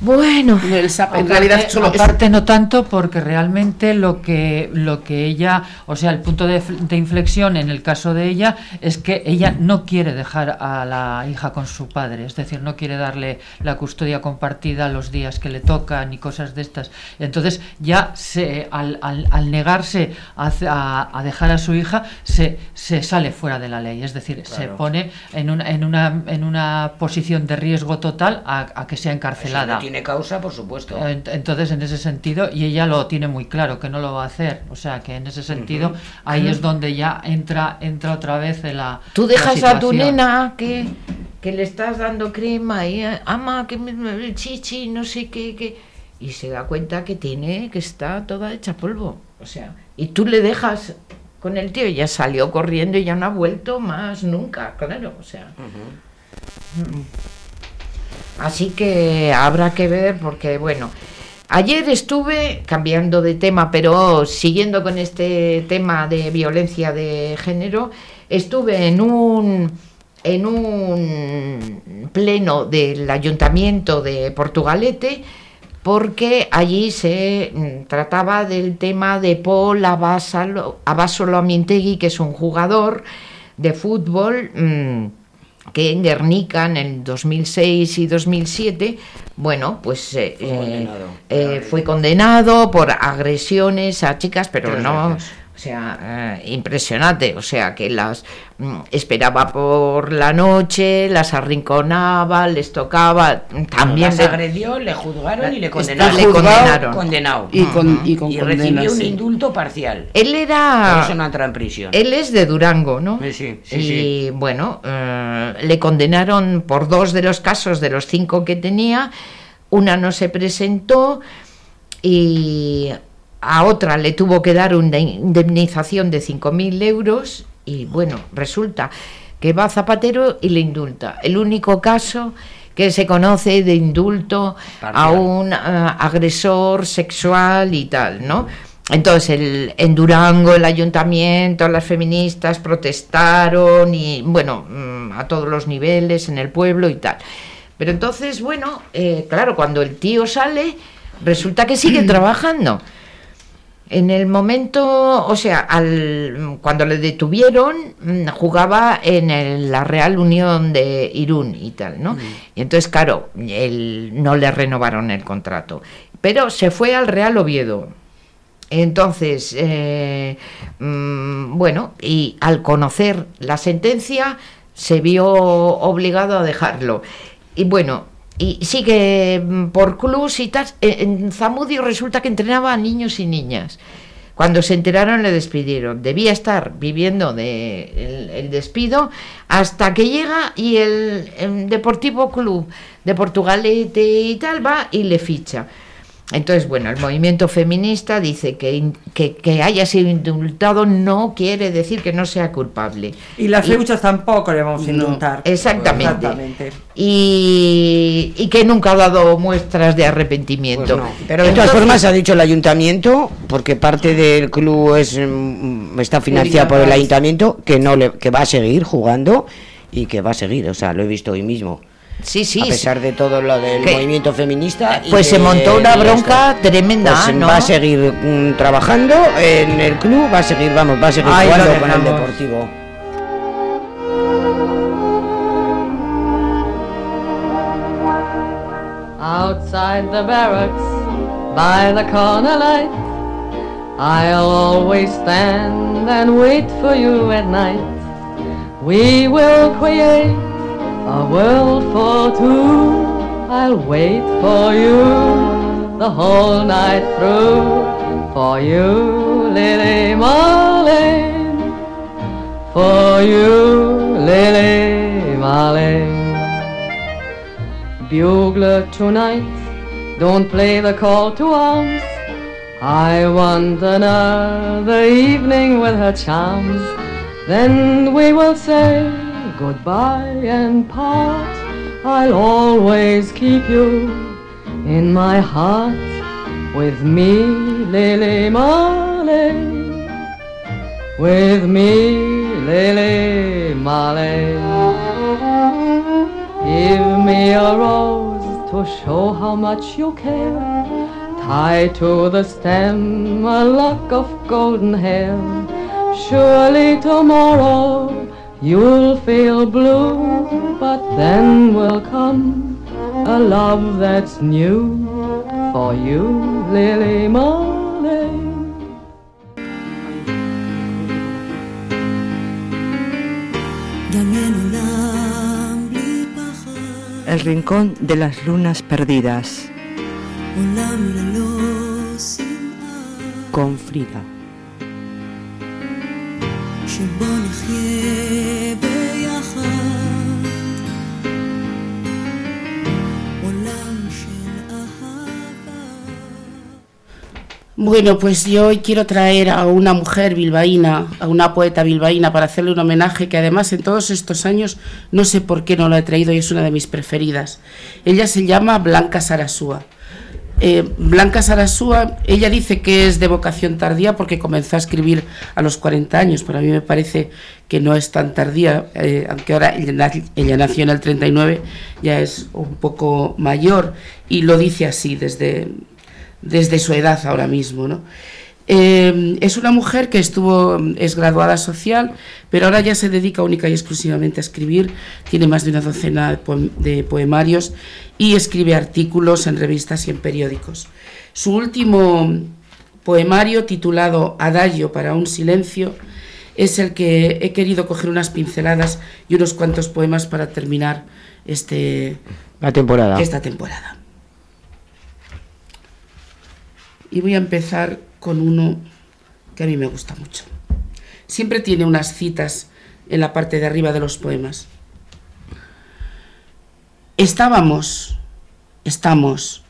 Bueno, el SAP en realidad solo es- aparte no tanto porque realmente lo que lo que ella o sea el punto de, de inflexión en el caso de ella es que ella no quiere dejar a la hija con su padre es decir no quiere darle la custodia compartida los días que le tocan y cosas de estas. Entonces ya se al, al- al negarse a, hace- a- a dejar a su hija se, se sale fuera de la ley es decir se pone en una en una en una posición de riesgo total a, a que sea encarcelada tiene causa, por supuesto. Ent- Entonces, en ese sentido, y ella lo tiene muy claro, que no lo va a hacer. O sea, que en ese sentido, ahí es donde ya entra entra otra vez en la. tú la dejas a tu nena que, que le estás dando crema y eh, ama que me, me- chichi, no sé qué, qué, y se da cuenta que tiene, que está toda hecha polvo. O sea, y tú le dejas con el tío y ya salió corriendo y ya no ha vuelto más nunca, claro, o sea. Así que habrá que ver porque, bueno, ayer estuve cambiando de tema, pero siguiendo con este tema de violencia de género, estuve en un en un pleno del ayuntamiento de Portugalete porque allí se mm, trataba del tema de Paul Abasolo, Abasolo Amintegui, que es un jugador de fútbol mm, que en Guernica en el 2006 y 2007, bueno, pues eh, Fue eh, condenado. eh, fue condenado por agresiones a chicas, pero Tres no, veces. O sea, eh, impresionante, o sea, que las mm, esperaba por la noche, las arrinconaba, les tocaba, también las agredió, le juzgaron y le condenaron. le condenaron. Condenado. Y con, y con Y recibió un sí. indulto parcial. Él Por era... eso no entró en prisión. Él es de Durango, ¿no? Sí, sí, sí, y sí. bueno, eh, le condenaron por dos de los casos de los cinco que tenía. Una no se presentó y a otra le tuvo que dar una indemnización de 5.000 euros. Y bueno, resulta que va Zapatero y le indulta. El único caso que se conoce de indulto a un eh, agresor sexual y tal, ¿no? Entonces, el, en Durango, el ayuntamiento, las feministas protestaron y, bueno, mm, a todos los niveles, en el pueblo y tal. Pero entonces, bueno, eh, claro, cuando el tío sale, resulta que sigue trabajando. En el momento, o sea, al, cuando le detuvieron, mm, jugaba en el- la Real Unión de Irún y tal, ¿no? Y entonces, claro, él, no le renovaron el contrato. Pero se fue al Real Oviedo. Entonces, eh, mm, bueno, y al conocer la sentencia, se vio obligado a dejarlo. Y bueno, y sigue mm, por clubs y tal. Eh, En Zamudio resulta que entrenaba a niños y niñas. Cuando se enteraron le despidieron. Debía estar viviendo de el, despido hasta que llega y el, el Deportivo Club de Portugalete y tal va y le ficha. Entonces, bueno, el movimiento feminista dice que, in- que, que haya sido indultado no quiere decir que no sea culpable. Y las luchas tampoco le vamos a indultar. Exactamente. Exactamente. Y, y que nunca ha dado muestras de arrepentimiento. Pues no. Pero de todas formas ha dicho el ayuntamiento, porque parte del club es mm, está financiado por el ayuntamiento, que no le, que va a seguir jugando y que va a seguir. O sea, lo he visto hoy mismo. Sí, sí. A pesar de todo lo del Que- movimiento feminista. y Pues se de- montó una bronca esto. tremenda, Pues ¿no? Va a seguir mm, trabajando en el club, va a seguir, vamos, va a seguir lo jugando con el. Deportivo. Outside the barracks, by the corner light, I'll always stand and wait for you at night. We will create a world for two. I'll wait for you the whole night through. For you, Lily Marlene. For you, Lily Marlene. Bugler tonight, don't play the call to arms. I want another evening with her charms. Then we will say goodbye and part. I'll always keep you in my heart with me, Lily Marley. With me, Lily Marley. Give me a rose to show how much you care. Tie to the stem a lock of golden hair. Surely tomorrow you'll feel blue, but then will come a love that's new for you, Lily Marley. El rincón de las lunas perdidas. Con Frida. שבו נחיה ביחד עולם של אהבה Bueno, pues yo hoy quiero traer a una mujer bilbaína, a una poeta bilbaína, para hacerle un homenaje que además en todos estos años no sé por qué no la he traído y es una de mis preferidas. Ella se llama Blanca Sarasúa. Eh, Blanca Sarasúa, ella dice que es de vocación tardía porque comenzó a escribir a los 40 años, pero a mí me parece que no es tan tardía, eh, aunque ahora ella, nació en el 39, ya es un poco mayor y lo dice así desde, desde su edad ahora mismo. ¿no? Eh, es una mujer que estuvo, es graduada social, pero ahora ya se dedica única y exclusivamente a escribir. Tiene más de una docena de poemarios y escribe artículos en revistas y en periódicos. Su último poemario, titulado Adagio para un silencio, es el que he querido coger unas pinceladas y unos cuantos poemas para terminar este, La temporada. esta temporada. Y voy a empezar con uno que a mí me gusta mucho. Siempre tiene unas citas en la parte de arriba de los poemas. Estábamos, estamos,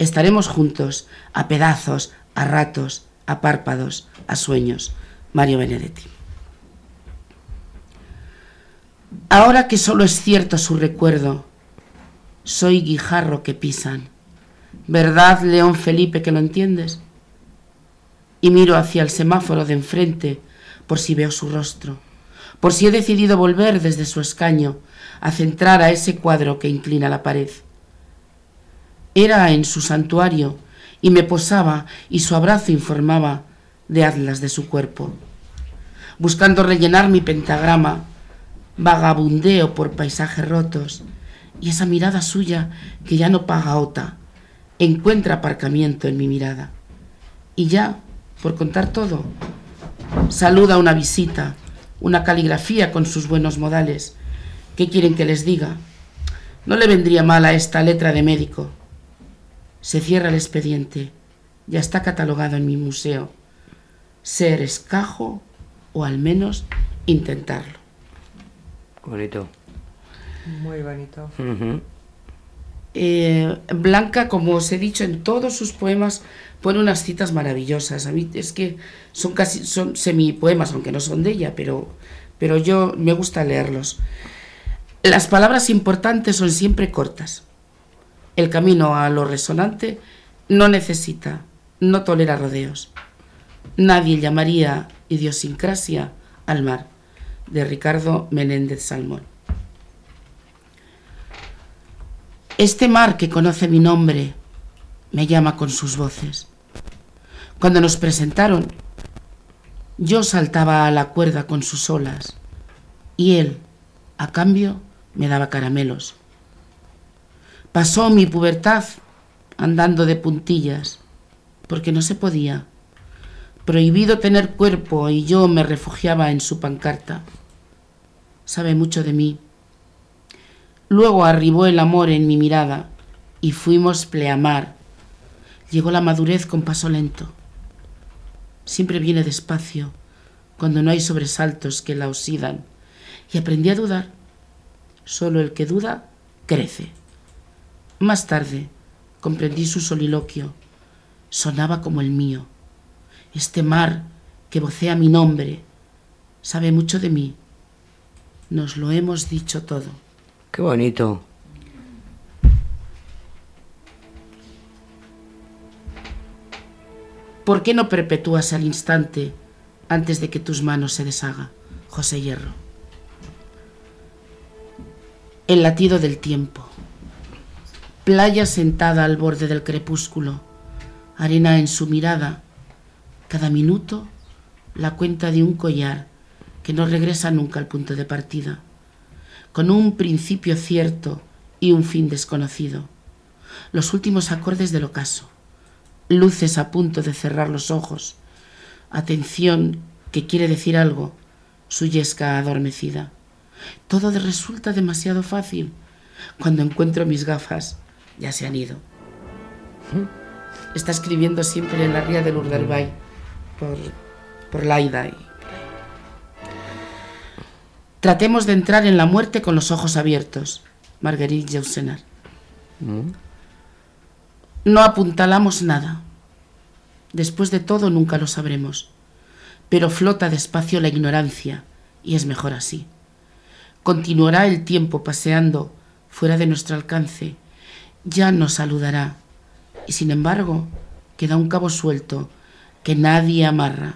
estaremos juntos, a pedazos, a ratos, a párpados, a sueños. Mario Benedetti. Ahora que solo es cierto su recuerdo, soy guijarro que pisan. ¿Verdad, León Felipe, que lo entiendes? Y miro hacia el semáforo de enfrente por si veo su rostro, por si he decidido volver desde su escaño a centrar a ese cuadro que inclina la pared. Era en su santuario y me posaba y su abrazo informaba de atlas de su cuerpo. Buscando rellenar mi pentagrama, vagabundeo por paisajes rotos y esa mirada suya que ya no paga ota encuentra aparcamiento en mi mirada. Y ya por contar todo. Saluda una visita, una caligrafía con sus buenos modales. ¿Qué quieren que les diga? No le vendría mal a esta letra de médico. Se cierra el expediente. Ya está catalogado en mi museo. Ser escajo o al menos intentarlo. Bonito. Muy bonito. Eh, Blanca, como os he dicho en todos sus poemas, pone unas citas maravillosas. A mí es que son casi son semi-poemas, aunque no son de ella, pero, pero yo me gusta leerlos. Las palabras importantes son siempre cortas. El camino a lo resonante no necesita, no tolera rodeos. Nadie llamaría idiosincrasia al mar, de Ricardo Menéndez Salmón. Este mar que conoce mi nombre me llama con sus voces. Cuando nos presentaron, yo saltaba a la cuerda con sus olas y él, a cambio, me daba caramelos. Pasó mi pubertad andando de puntillas, porque no se podía. Prohibido tener cuerpo y yo me refugiaba en su pancarta. Sabe mucho de mí. Luego arribó el amor en mi mirada y fuimos pleamar. Llegó la madurez con paso lento siempre viene despacio, cuando no hay sobresaltos que la oxidan. Y aprendí a dudar. Solo el que duda crece. Más tarde comprendí su soliloquio. Sonaba como el mío. Este mar que vocea mi nombre sabe mucho de mí. Nos lo hemos dicho todo. Qué bonito. ¿Por qué no perpetúas al instante antes de que tus manos se deshaga? José Hierro. El latido del tiempo. Playa sentada al borde del crepúsculo, arena en su mirada, cada minuto la cuenta de un collar que no regresa nunca al punto de partida, con un principio cierto y un fin desconocido, los últimos acordes del ocaso luces a punto de cerrar los ojos, atención que quiere decir algo, su yesca adormecida. Todo resulta demasiado fácil. Cuando encuentro mis gafas, ya se han ido. Está escribiendo siempre en la ría del Urdelbay, por, por Laida. Y... Tratemos de entrar en la muerte con los ojos abiertos. Marguerite Yourcenar. No apuntalamos nada. Después de todo nunca lo sabremos. Pero flota despacio la ignorancia, y es mejor así. Continuará el tiempo paseando fuera de nuestro alcance. Ya nos saludará, Y sin embargo, queda un cabo suelto que nadie amarra,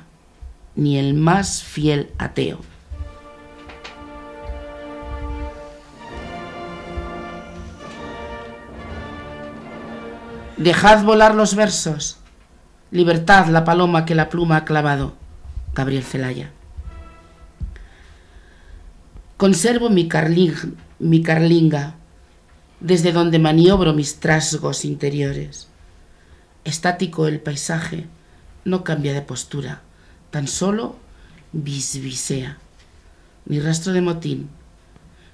ni el más fiel ateo. Dejad volar los versos. Libertad la paloma que la pluma ha clavado. Gabriel Celaya. Conservo mi, carling- mi carlinga, desde donde maniobro mis trasgos interiores. Estático el paisaje, no cambia de postura, tan solo bisbisea. Ni rastro de motín.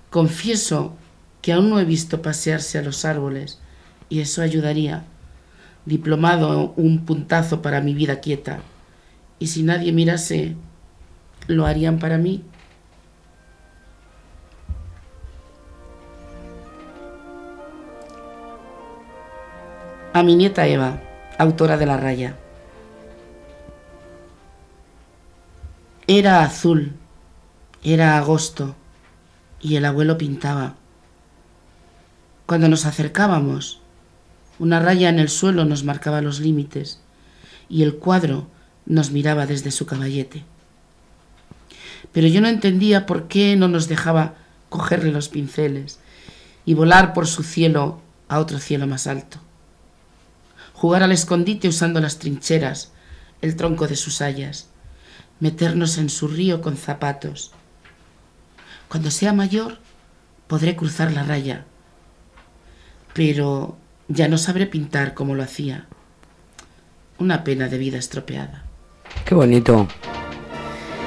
Confieso que aún no he visto pasearse a los árboles, y eso ayudaría. Diplomado un puntazo para mi vida quieta. Y si nadie mirase, ¿lo harían para mí? A mi nieta Eva, autora de La Raya. Era azul, era agosto, y el abuelo pintaba. Cuando nos acercábamos, una raya en el suelo nos marcaba los límites, y el cuadro nos miraba desde su caballete. Pero yo no entendía por qué no nos dejaba cogerle los pinceles y volar por su cielo a otro cielo más alto. Jugar al escondite usando las trincheras, el tronco de sus hayas, meternos en su río con zapatos. Cuando sea mayor, podré cruzar la raya, pero ya no sabré pintar como lo hacía. Una pena de vida estropeada. Qué bonito.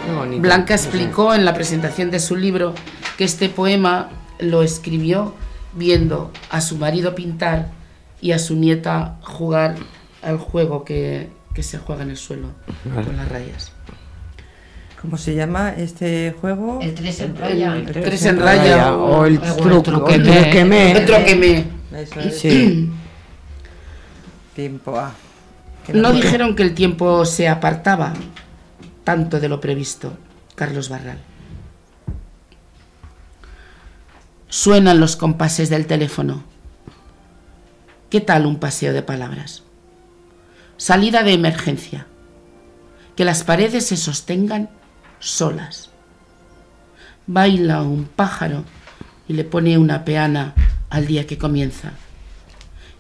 Qué bonito. Blanca explicó en la presentación de su libro que este poema lo escribió viendo a su marido pintar y a su nieta jugar al juego que, que se juega en el suelo Vale. con las rayas. ¿Cómo se llama este juego? El tres en raya. El tres en raya o el truquemé. el truquemé. Eso es. Sí. Tiempo A. Que No dijeron que el tiempo se apartaba tanto de lo previsto. Carlos Barral. Suenan los compases del teléfono. ¿Qué tal un paseo de palabras? Salida de emergencia. Que las paredes se sostengan solas. Baila un pájaro y le pone una peana al día que comienza.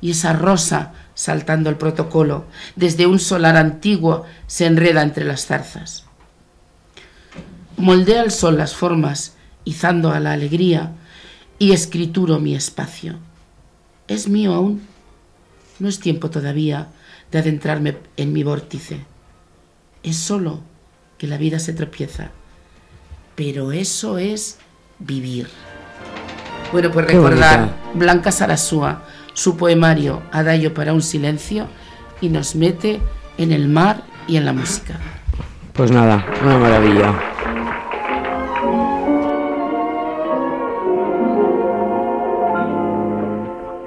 Y esa rosa, saltando el protocolo, desde un solar antiguo, se enreda entre las zarzas. Moldea el sol las formas, izando a la alegría, y escrituro mi espacio. Es mío aún. No es tiempo todavía de adentrarme en mi vórtice. Es solo que la vida se tropieza. Pero eso es vivir. Bueno, pues Qué recordar bonita. Blanca Sarasúa, su poemario Adagio para un silencio, y nos mete en el mar y en la música. Pues nada, una maravilla.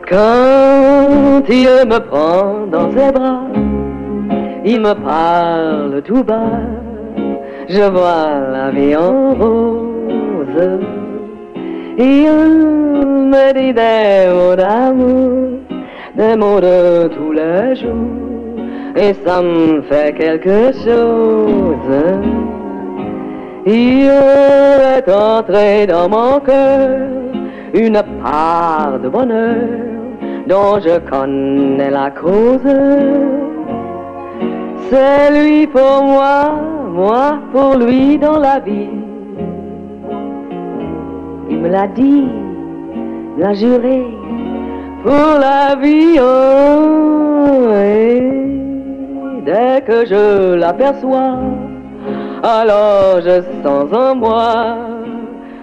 Quand il me prend dans ses bras, il me parle tout bas, je vois la vie en rose. Il me dit des mots d'amour, des mots de tous les jours, et ça me fait quelque chose. Il est entré dans mon cœur une part de bonheur dont je connais la cause. C'est lui pour moi, moi pour lui dans la vie. L'a dit, l'a juré pour la vie. oh, dès que je l'aperçois, alors je sens en moi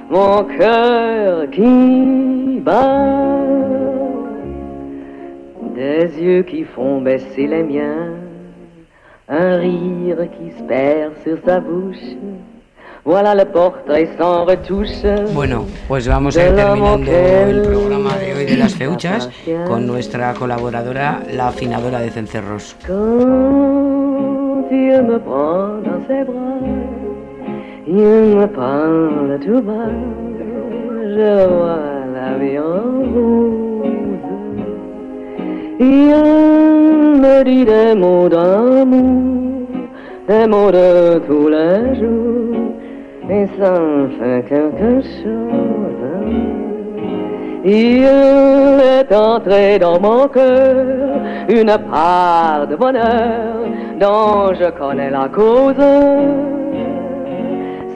mon cœur qui bat. Des yeux qui font baisser les miens, un rire qui se perd sur sa bouche. Bueno, pues vamos a ir terminando el programa de hoy de las feuchas con nuestra colaboradora, la afinadora de cencerros. Il me dit des mots d'amour, des mots de tous les jours, et ça fait quelque chose. Il est entré dans mon cœur une part de bonheur dont je connais la cause.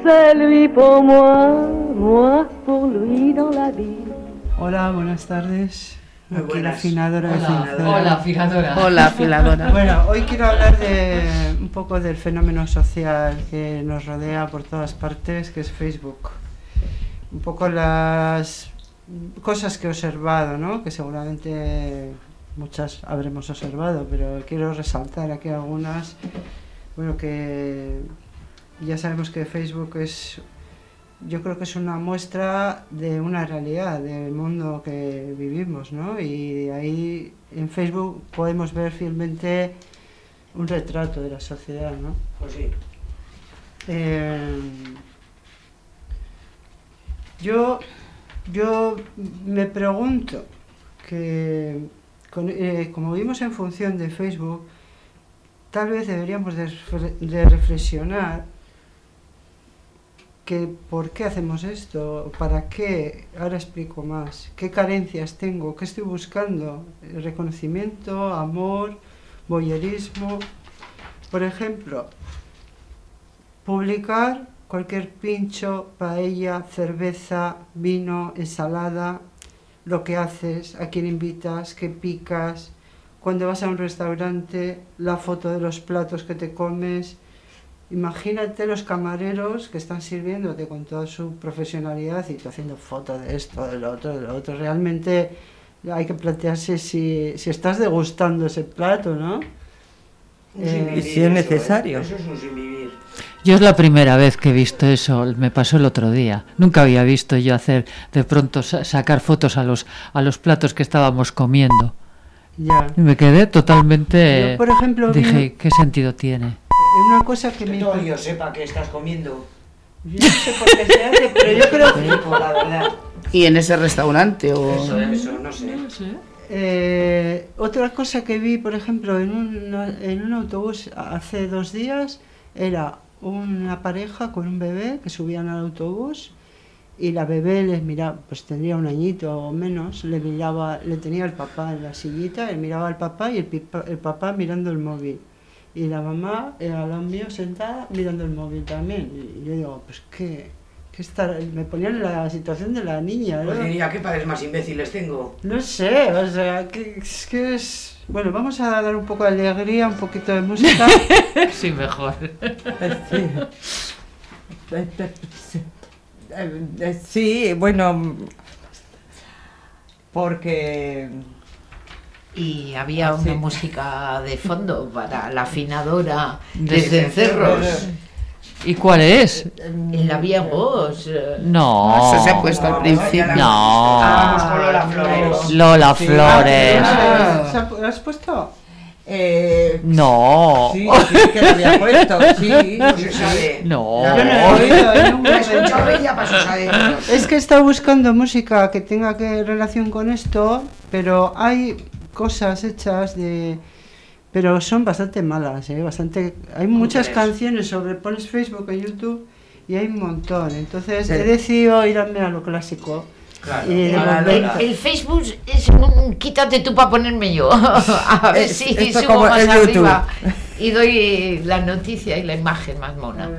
C'est lui pour moi, moi pour lui dans la vie. Hola, buenas tardes. Muy Aquí la buenas. afinadora Hola. Hola, afinadora. Hola, afiladora. Bueno, hoy quiero hablar de un poco del fenómeno social que nos rodea por todas partes, que es Facebook. Un poco las cosas que he observado, ¿no? Que seguramente muchas habremos observado, pero quiero resaltar aquí algunas. Bueno, que ya sabemos que Facebook es yo creo que es una muestra de una realidad, del mundo que vivimos, ¿no? Y ahí en Facebook podemos ver fielmente un retrato de la sociedad, ¿no? Pues sí. Eh, yo, yo me pregunto que con- eh, como vivimos en función de Facebook, tal vez deberíamos de reflexionar que por qué hacemos esto, para qué, ahora explico más, qué carencias tengo, qué estoy buscando, reconocimiento, amor, voyerismo. Por ejemplo, publicar cualquier pincho, paella, cerveza, vino, ensalada, lo que haces, a quién invitas, qué picas, cuando vas a un restaurante, la foto de los platos que te comes. Imagínate los camareros que están sirviéndote con toda su profesionalidad y tú haciendo fotos de esto, de lo otro, de lo otro. Realmente hay que plantearse si, si estás degustando ese plato, ¿no? Eh, y vivir si es ¿eh? necesario. Eso es un. Yo es la primera vez que he visto eso, me pasó el otro día. Nunca había visto yo hacer de pronto sa- sacar fotos a los a los platos que estábamos comiendo. Ya. Y me quedé totalmente Yo, por ejemplo, vi- dije, ¿qué sentido tiene? Una cosa que Que me... todo Dios sepa que estás comiendo. Yo no sé por qué se hace, pero yo creo que... La verdad. ¿Y en ese restaurante o...? Eso, eso, no sé. Eh, otra cosa que vi, por ejemplo, en un, en un autobús hace dos días, era una pareja con un bebé que subían al autobús y la bebé les miraba, pues tendría un añito o menos, le miraba, le tenía el papá en la sillita, él miraba al papá y el, pipa- el papá mirando el móvil. Y la mamá al lado mío sentada mirando el móvil también. Y yo digo, pues qué, qué estar, me ponía en la situación de la niña, ¿no? Pues diría, ¿qué padres más imbéciles tengo? No sé, o sea, que es que es... Bueno, vamos a dar un poco de alegría, un poquito de música. sí, mejor. Sí, bueno, porque Y había una música de fondo para la afinadora de, cencerros. ¿Y cuál es? La Viegos. No. Eso se ha puesto al principio. No. Vamos con Lola Flores. Lola Sí. Flores. Ah, ¿se ha- ¿Lo has puesto? Eh, No. Sí, sí, que lo había puesto, sí. No se sabe. No. He. Es que he estado buscando música que tenga que relación con esto, pero hay cosas hechas de... Pero son bastante malas, ¿eh? Bastante... Hay muchas canciones sobre... Pones Facebook en YouTube y hay un montón. Entonces Sí. he decidido irme a lo clásico. Claro. Y El, Facebook es un quítate tú para ponerme yo. A ver si esto subo más arriba y doy la noticia y la imagen más mona.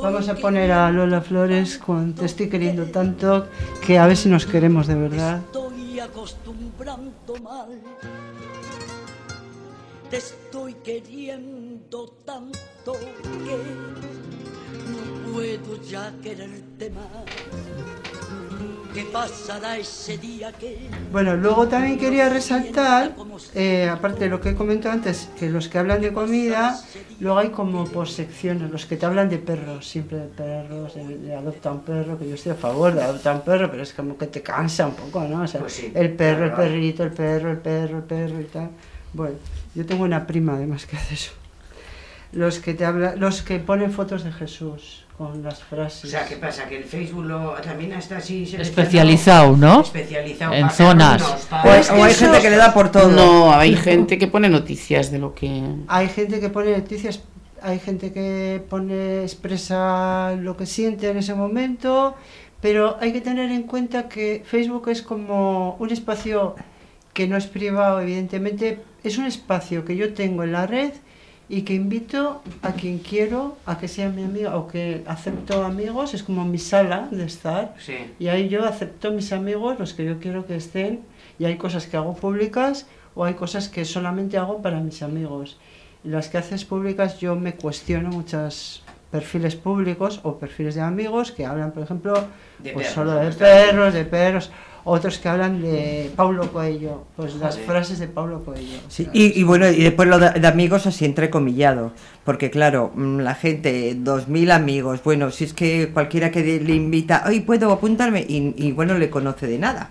Vamos a poner a Lola Flores con Te estoy queriendo tanto que a ver si nos queremos de verdad. Acostumbrando mal. Te estoy queriendo tanto que no puedo ya quererte más. ¿Qué pasará ese día que Bueno, luego también quería resaltar, eh, aparte de lo que he comentado antes, que los que hablan de comida, luego hay como por secciones, los que te hablan de perros, siempre de perros, de, de adopta un perro, que yo estoy a favor de adoptar un perro, pero es como que te cansa un poco, ¿no? O sea, Pues sí, el perro, el perrito, el perro, el perro, el perro y tal. Bueno, yo tengo una prima además que hace eso. Los que te habla, los que ponen fotos de Jesús con las frases. O sea, ¿qué pasa? Que el Facebook lo, también está así? Especializado, ¿no? Especializado En zonas. para- O, o hay gente que le da por todo. No, hay gente que pone noticias de lo que... Hay gente que pone noticias, hay gente que pone expresa lo que siente en ese momento, pero hay que tener en cuenta que Facebook es como un espacio que no es privado, evidentemente, es un espacio que yo tengo en la red y que invito a quien quiero a que sea mi amigo o que acepto amigos, es como mi sala de estar. Sí. Y ahí yo acepto mis amigos, los que yo quiero que estén, y hay cosas que hago públicas o hay cosas que solamente hago para mis amigos. Y las que haces públicas yo me cuestiono muchos perfiles públicos o perfiles de amigos que hablan, por ejemplo, De pues perros, solo de perros, de perros, otros que hablan de Paulo Coelho, pues las Joder. frases de Paulo Coelho. Sí, y, y bueno, y después lo de, de amigos así entrecomillado, porque claro, mm, la gente, dos mil amigos, bueno, si es que cualquiera que le invita, ay, puedo apuntarme, y, y bueno, le conoce de nada,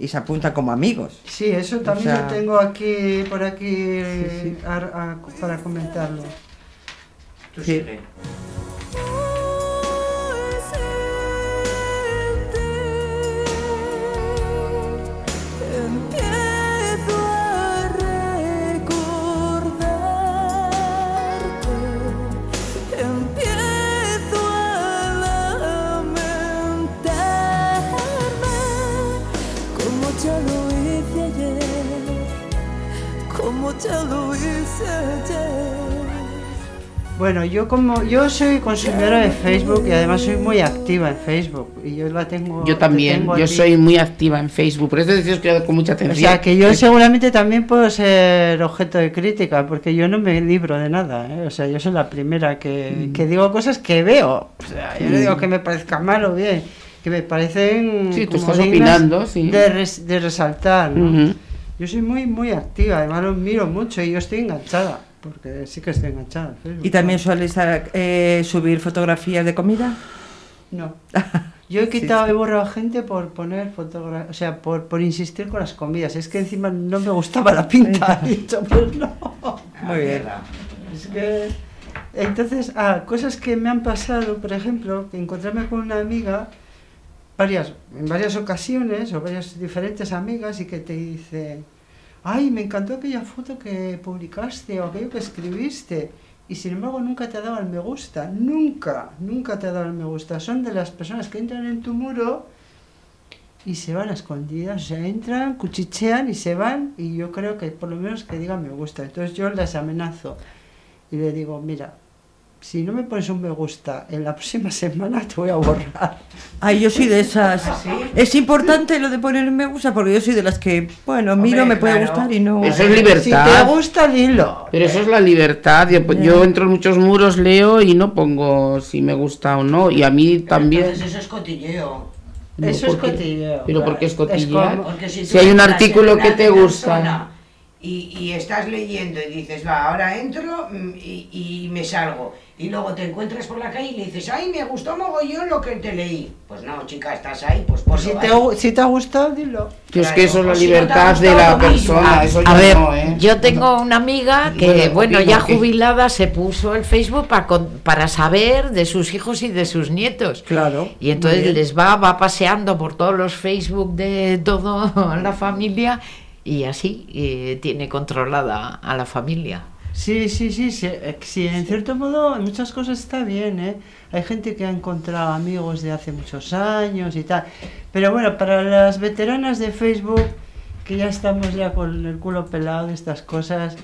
y se apunta como amigos. Sí, eso O también sea- lo tengo aquí, por aquí, Sí, sí. a- a- para comentarlo. Tú Sí. sigue. Bueno, yo como yo soy consumidora de Facebook y además soy muy activa en Facebook y yo la tengo. Yo también, tengo yo ti. soy muy activa en Facebook, por eso deciros que con mucha O atención. sea, que yo seguramente también puedo ser objeto de crítica, porque yo no me libro de nada, ¿eh? O sea, yo soy la primera que, que digo cosas que veo. O sea, yo no digo que me parezca mal o bien, que me parecen Sí, tú como estás opinando, sí. de, res- de resaltar, ¿no? Yo soy muy, muy activa, además lo miro mucho y yo estoy enganchada, porque sí que estoy enganchada. en Facebook. ¿Y también sueles eh, subir fotografías de comida? No. Yo he quitado y borrado a gente por poner fotografías, o sea, por, por insistir con las comidas. Es que encima no me gustaba la pinta. he dicho, pues no. Muy bien. Es que. Entonces, ah, cosas que me han pasado, por ejemplo, encontrarme con una amiga varias, en varias ocasiones, o varias diferentes amigas, y que te dice, ay, me encantó aquella foto que publicaste o aquello que escribiste. Y sin embargo nunca te ha dado el me gusta, nunca, nunca te ha dado el me gusta. Son de las personas que entran en tu muro y se van a escondidas, o sea, entran, cuchichean y se van y yo creo que por lo menos que digan me gusta. Entonces yo las amenazo y le digo, mira, si no me pones un me gusta en la próxima semana te voy a borrar. Ay, yo soy de esas. Es importante lo de poner me gusta porque yo soy de las que, bueno, miro, me puede gustar y no. Eso es libertad. Si te gusta, dilo. Pero eso es la libertad. Yo, pues, yo entro en muchos muros, leo y no pongo si me gusta o no. Y a mí también. Entonces eso es cotilleo. No, Eso es porque- cotilleo. Pero porque es Es Porque si, si hay un artículo que te gusta. persona Y, y estás leyendo y dices, va, ahora entro mm, y, y me salgo. Y luego te encuentras por la calle y le dices, ay, me gustó mogollón lo que te leí. Pues no, chica, estás ahí, pues por Si te, gu- si te ha gustado, dilo. Es que eso es la si no ha libertad de la mismo. persona. Eso A yo ver, no, ¿eh? yo tengo una amiga que, Bueno, ya que- jubilada, se puso el Facebook para, para saber de sus hijos y de sus nietos. Claro. Y entonces les va, va paseando por todos los Facebook de toda la familia y así eh, tiene controlada a la familia. Sí, sí, sí, sí, sí, en cierto modo en muchas cosas está bien, ¿eh? Hay gente que ha encontrado amigos de hace muchos años y tal. Pero bueno, para las veteranas de Facebook, que ya estamos ya con el culo pelado de estas cosas,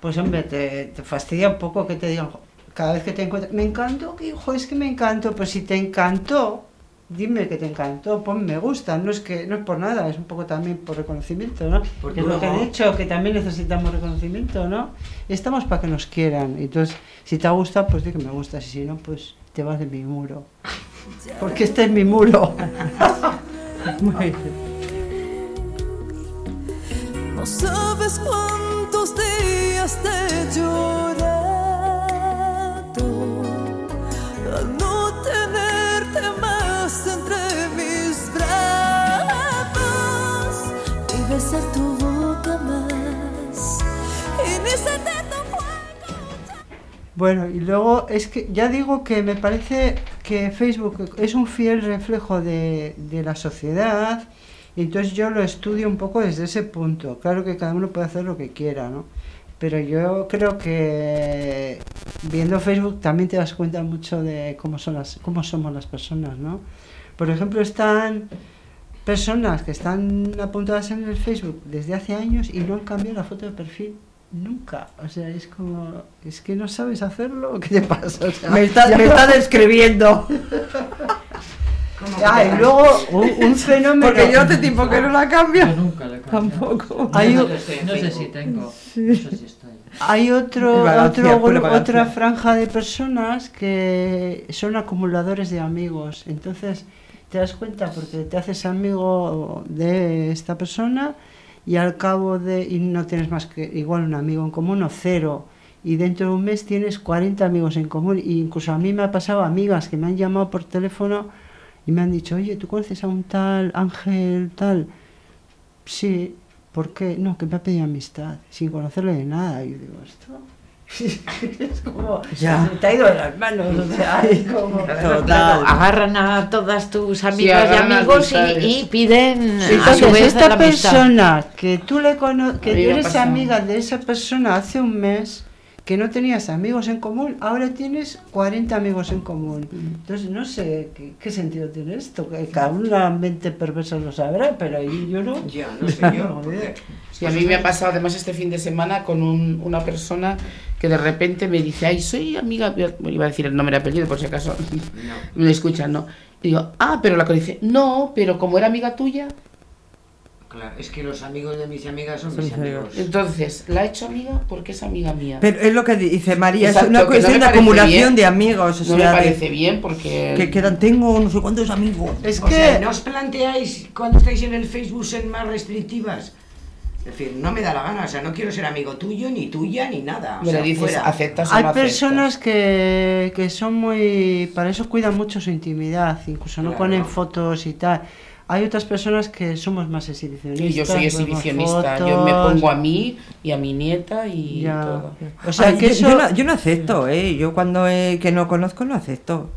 pues hombre, te, te fastidia un poco que te digan "Jo, cada vez que te encuentras, me encantó, que hijo, es que me encantó, pues si te encantó, dime que te encantó, pon me gusta, no es que no es por nada, es un poco también por reconocimiento, ¿no? Porque es lo que he luego- dicho, que también necesitamos reconocimiento, ¿no? Estamos para que nos quieran, entonces si te gusta, pues di que me gusta, y si no, pues te vas de mi muro. Porque este es mi muro. No sabes cuántos días te he llorado Bueno, y luego es que ya digo que me parece que Facebook es un fiel reflejo de, la sociedad y entonces yo lo estudio un poco desde ese punto. Claro que cada uno puede hacer lo que quiera, ¿no? Pero yo creo que viendo Facebook también te das cuenta mucho de cómo son las cómo somos las personas, ¿no? Por ejemplo, están personas que están apuntadas en el Facebook desde hace años y no han cambiado la foto de perfil nunca. O sea, es como, es que no sabes hacerlo, ¿o ¿qué te pasa? O sea, Me está, me está describiendo. Ah, y luego un, un fenómeno. Porque yo hace tiempo que no la cambio. nunca la cambio. Tampoco. Hay no, un- sé, no sé si tengo. No sé si estoy. Hay otro, otro otra franja de personas que son acumuladores de amigos. Entonces te das cuenta porque te haces amigo de esta persona y al cabo de y no tienes más que igual un amigo en común o cero y dentro de un mes tienes 40 amigos en común y incluso a mí me ha pasado amigas que me han llamado por teléfono y me han dicho oye tú conoces a un tal Ángel tal sí ¿por qué? no que me ha pedido amistad sin conocerle de nada. Y yo digo esto es como Ya. se te ha ido de las manos o sea es como Claro, agarran a todas tus amigas y agarran amigos y, y piden a su Entonces, vez esta la amistad. persona que tú le cono que eres amiga de esa persona hace un mes que no tenías amigos en común, ahora tienes 40 amigos en común. Entonces, no sé qué, qué sentido tiene esto. que Cada una mente perversa lo sabrá, pero yo, yo no. Ya, no sé yo. Sí, a mí me ha pasado además este fin de semana con un- una persona que de repente me dice, ay, soy amiga, iba a decir el nombre y apellido por si acaso me escuchan, ¿no? Y digo, ah, pero la conoce, no, pero como era amiga tuya, Claro, es que los amigos de mis amigas son Son mis amigos. amigos. entonces, la he hecho amiga porque es amiga mía. Pero es lo que dice María, Exacto, es una no cuestión me de parece acumulación bien. de amigos. O no me sea, de- parece bien porque... que quedan, tengo no sé cuántos amigos. Es O que sea, ¿no os planteáis cuando estáis en el Facebook ser más restrictivas? Es decir, no me da la gana, o sea, no quiero ser amigo tuyo, ni tuya, ni nada. O me sea, dices, fuera. aceptas o hay no aceptas. personas que, que son muy... Para eso cuidan mucho su intimidad, incluso no Claro. ponen fotos y tal. Hay otras personas que somos más exhibicionistas. Y yo soy exhibicionista, yo me pongo a mí y a mi nieta y Ya. todo. O sea, Ay, que yo, eso... yo no, yo no acepto, ¿eh? Yo cuando eh, que no conozco no acepto.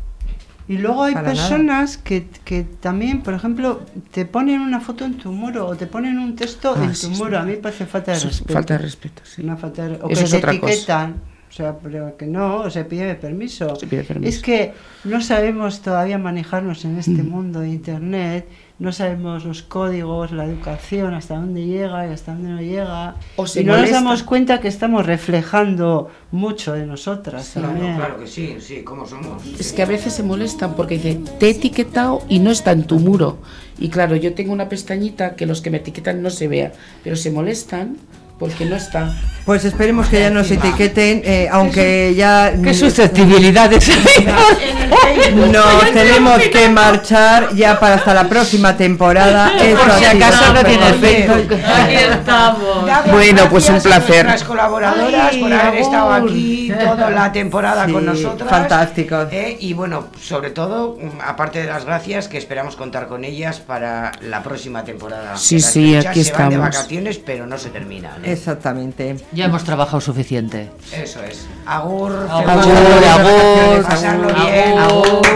Y luego hay Para personas que, que también, por ejemplo, te ponen una foto en tu muro o te ponen un texto Ah, en sí, tu sí. muro. A mí me parece falta de Eso respeto. falta de respeto, sí. Una falta de- O Eso que es te otra cosa. etiquetan. O sea, pero que no, o se pide permiso. Se pide permiso. Es que no sabemos todavía manejarnos en Mm. este mundo de Internet, no sabemos los códigos, la educación, hasta dónde llega y hasta dónde no llega. O y no molesta. nos damos cuenta que estamos reflejando mucho de nosotras Sí, también. Claro que sí, sí, ¿cómo somos? Es que a veces se molestan porque dice, te he etiquetado y no está en tu muro. Y claro, yo tengo una pestañita que los que me etiquetan no se vea, pero se molestan porque no está. Pues esperemos que ya nos etiqueten, eh, aunque ya... Qué susceptibilidades. Nos tenemos que marchar ya para hasta la próxima temporada. Esto Por si acaso no bonito. Facebook. Aquí estamos. Las Bueno, pues un gracias a placer. nuestras colaboradoras por haber estado aquí toda la temporada Sí, con nosotras. fantástico. Eh, y bueno, sobre todo, mm, aparte de las gracias, que esperamos contar con ellas para la próxima temporada. Sí, las sí, aquí se van de estamos. vacaciones, pero no se terminan. ¿eh? Exactamente. Ya hemos trabajado suficiente. Eso es. Agur, Agur, agur, agur.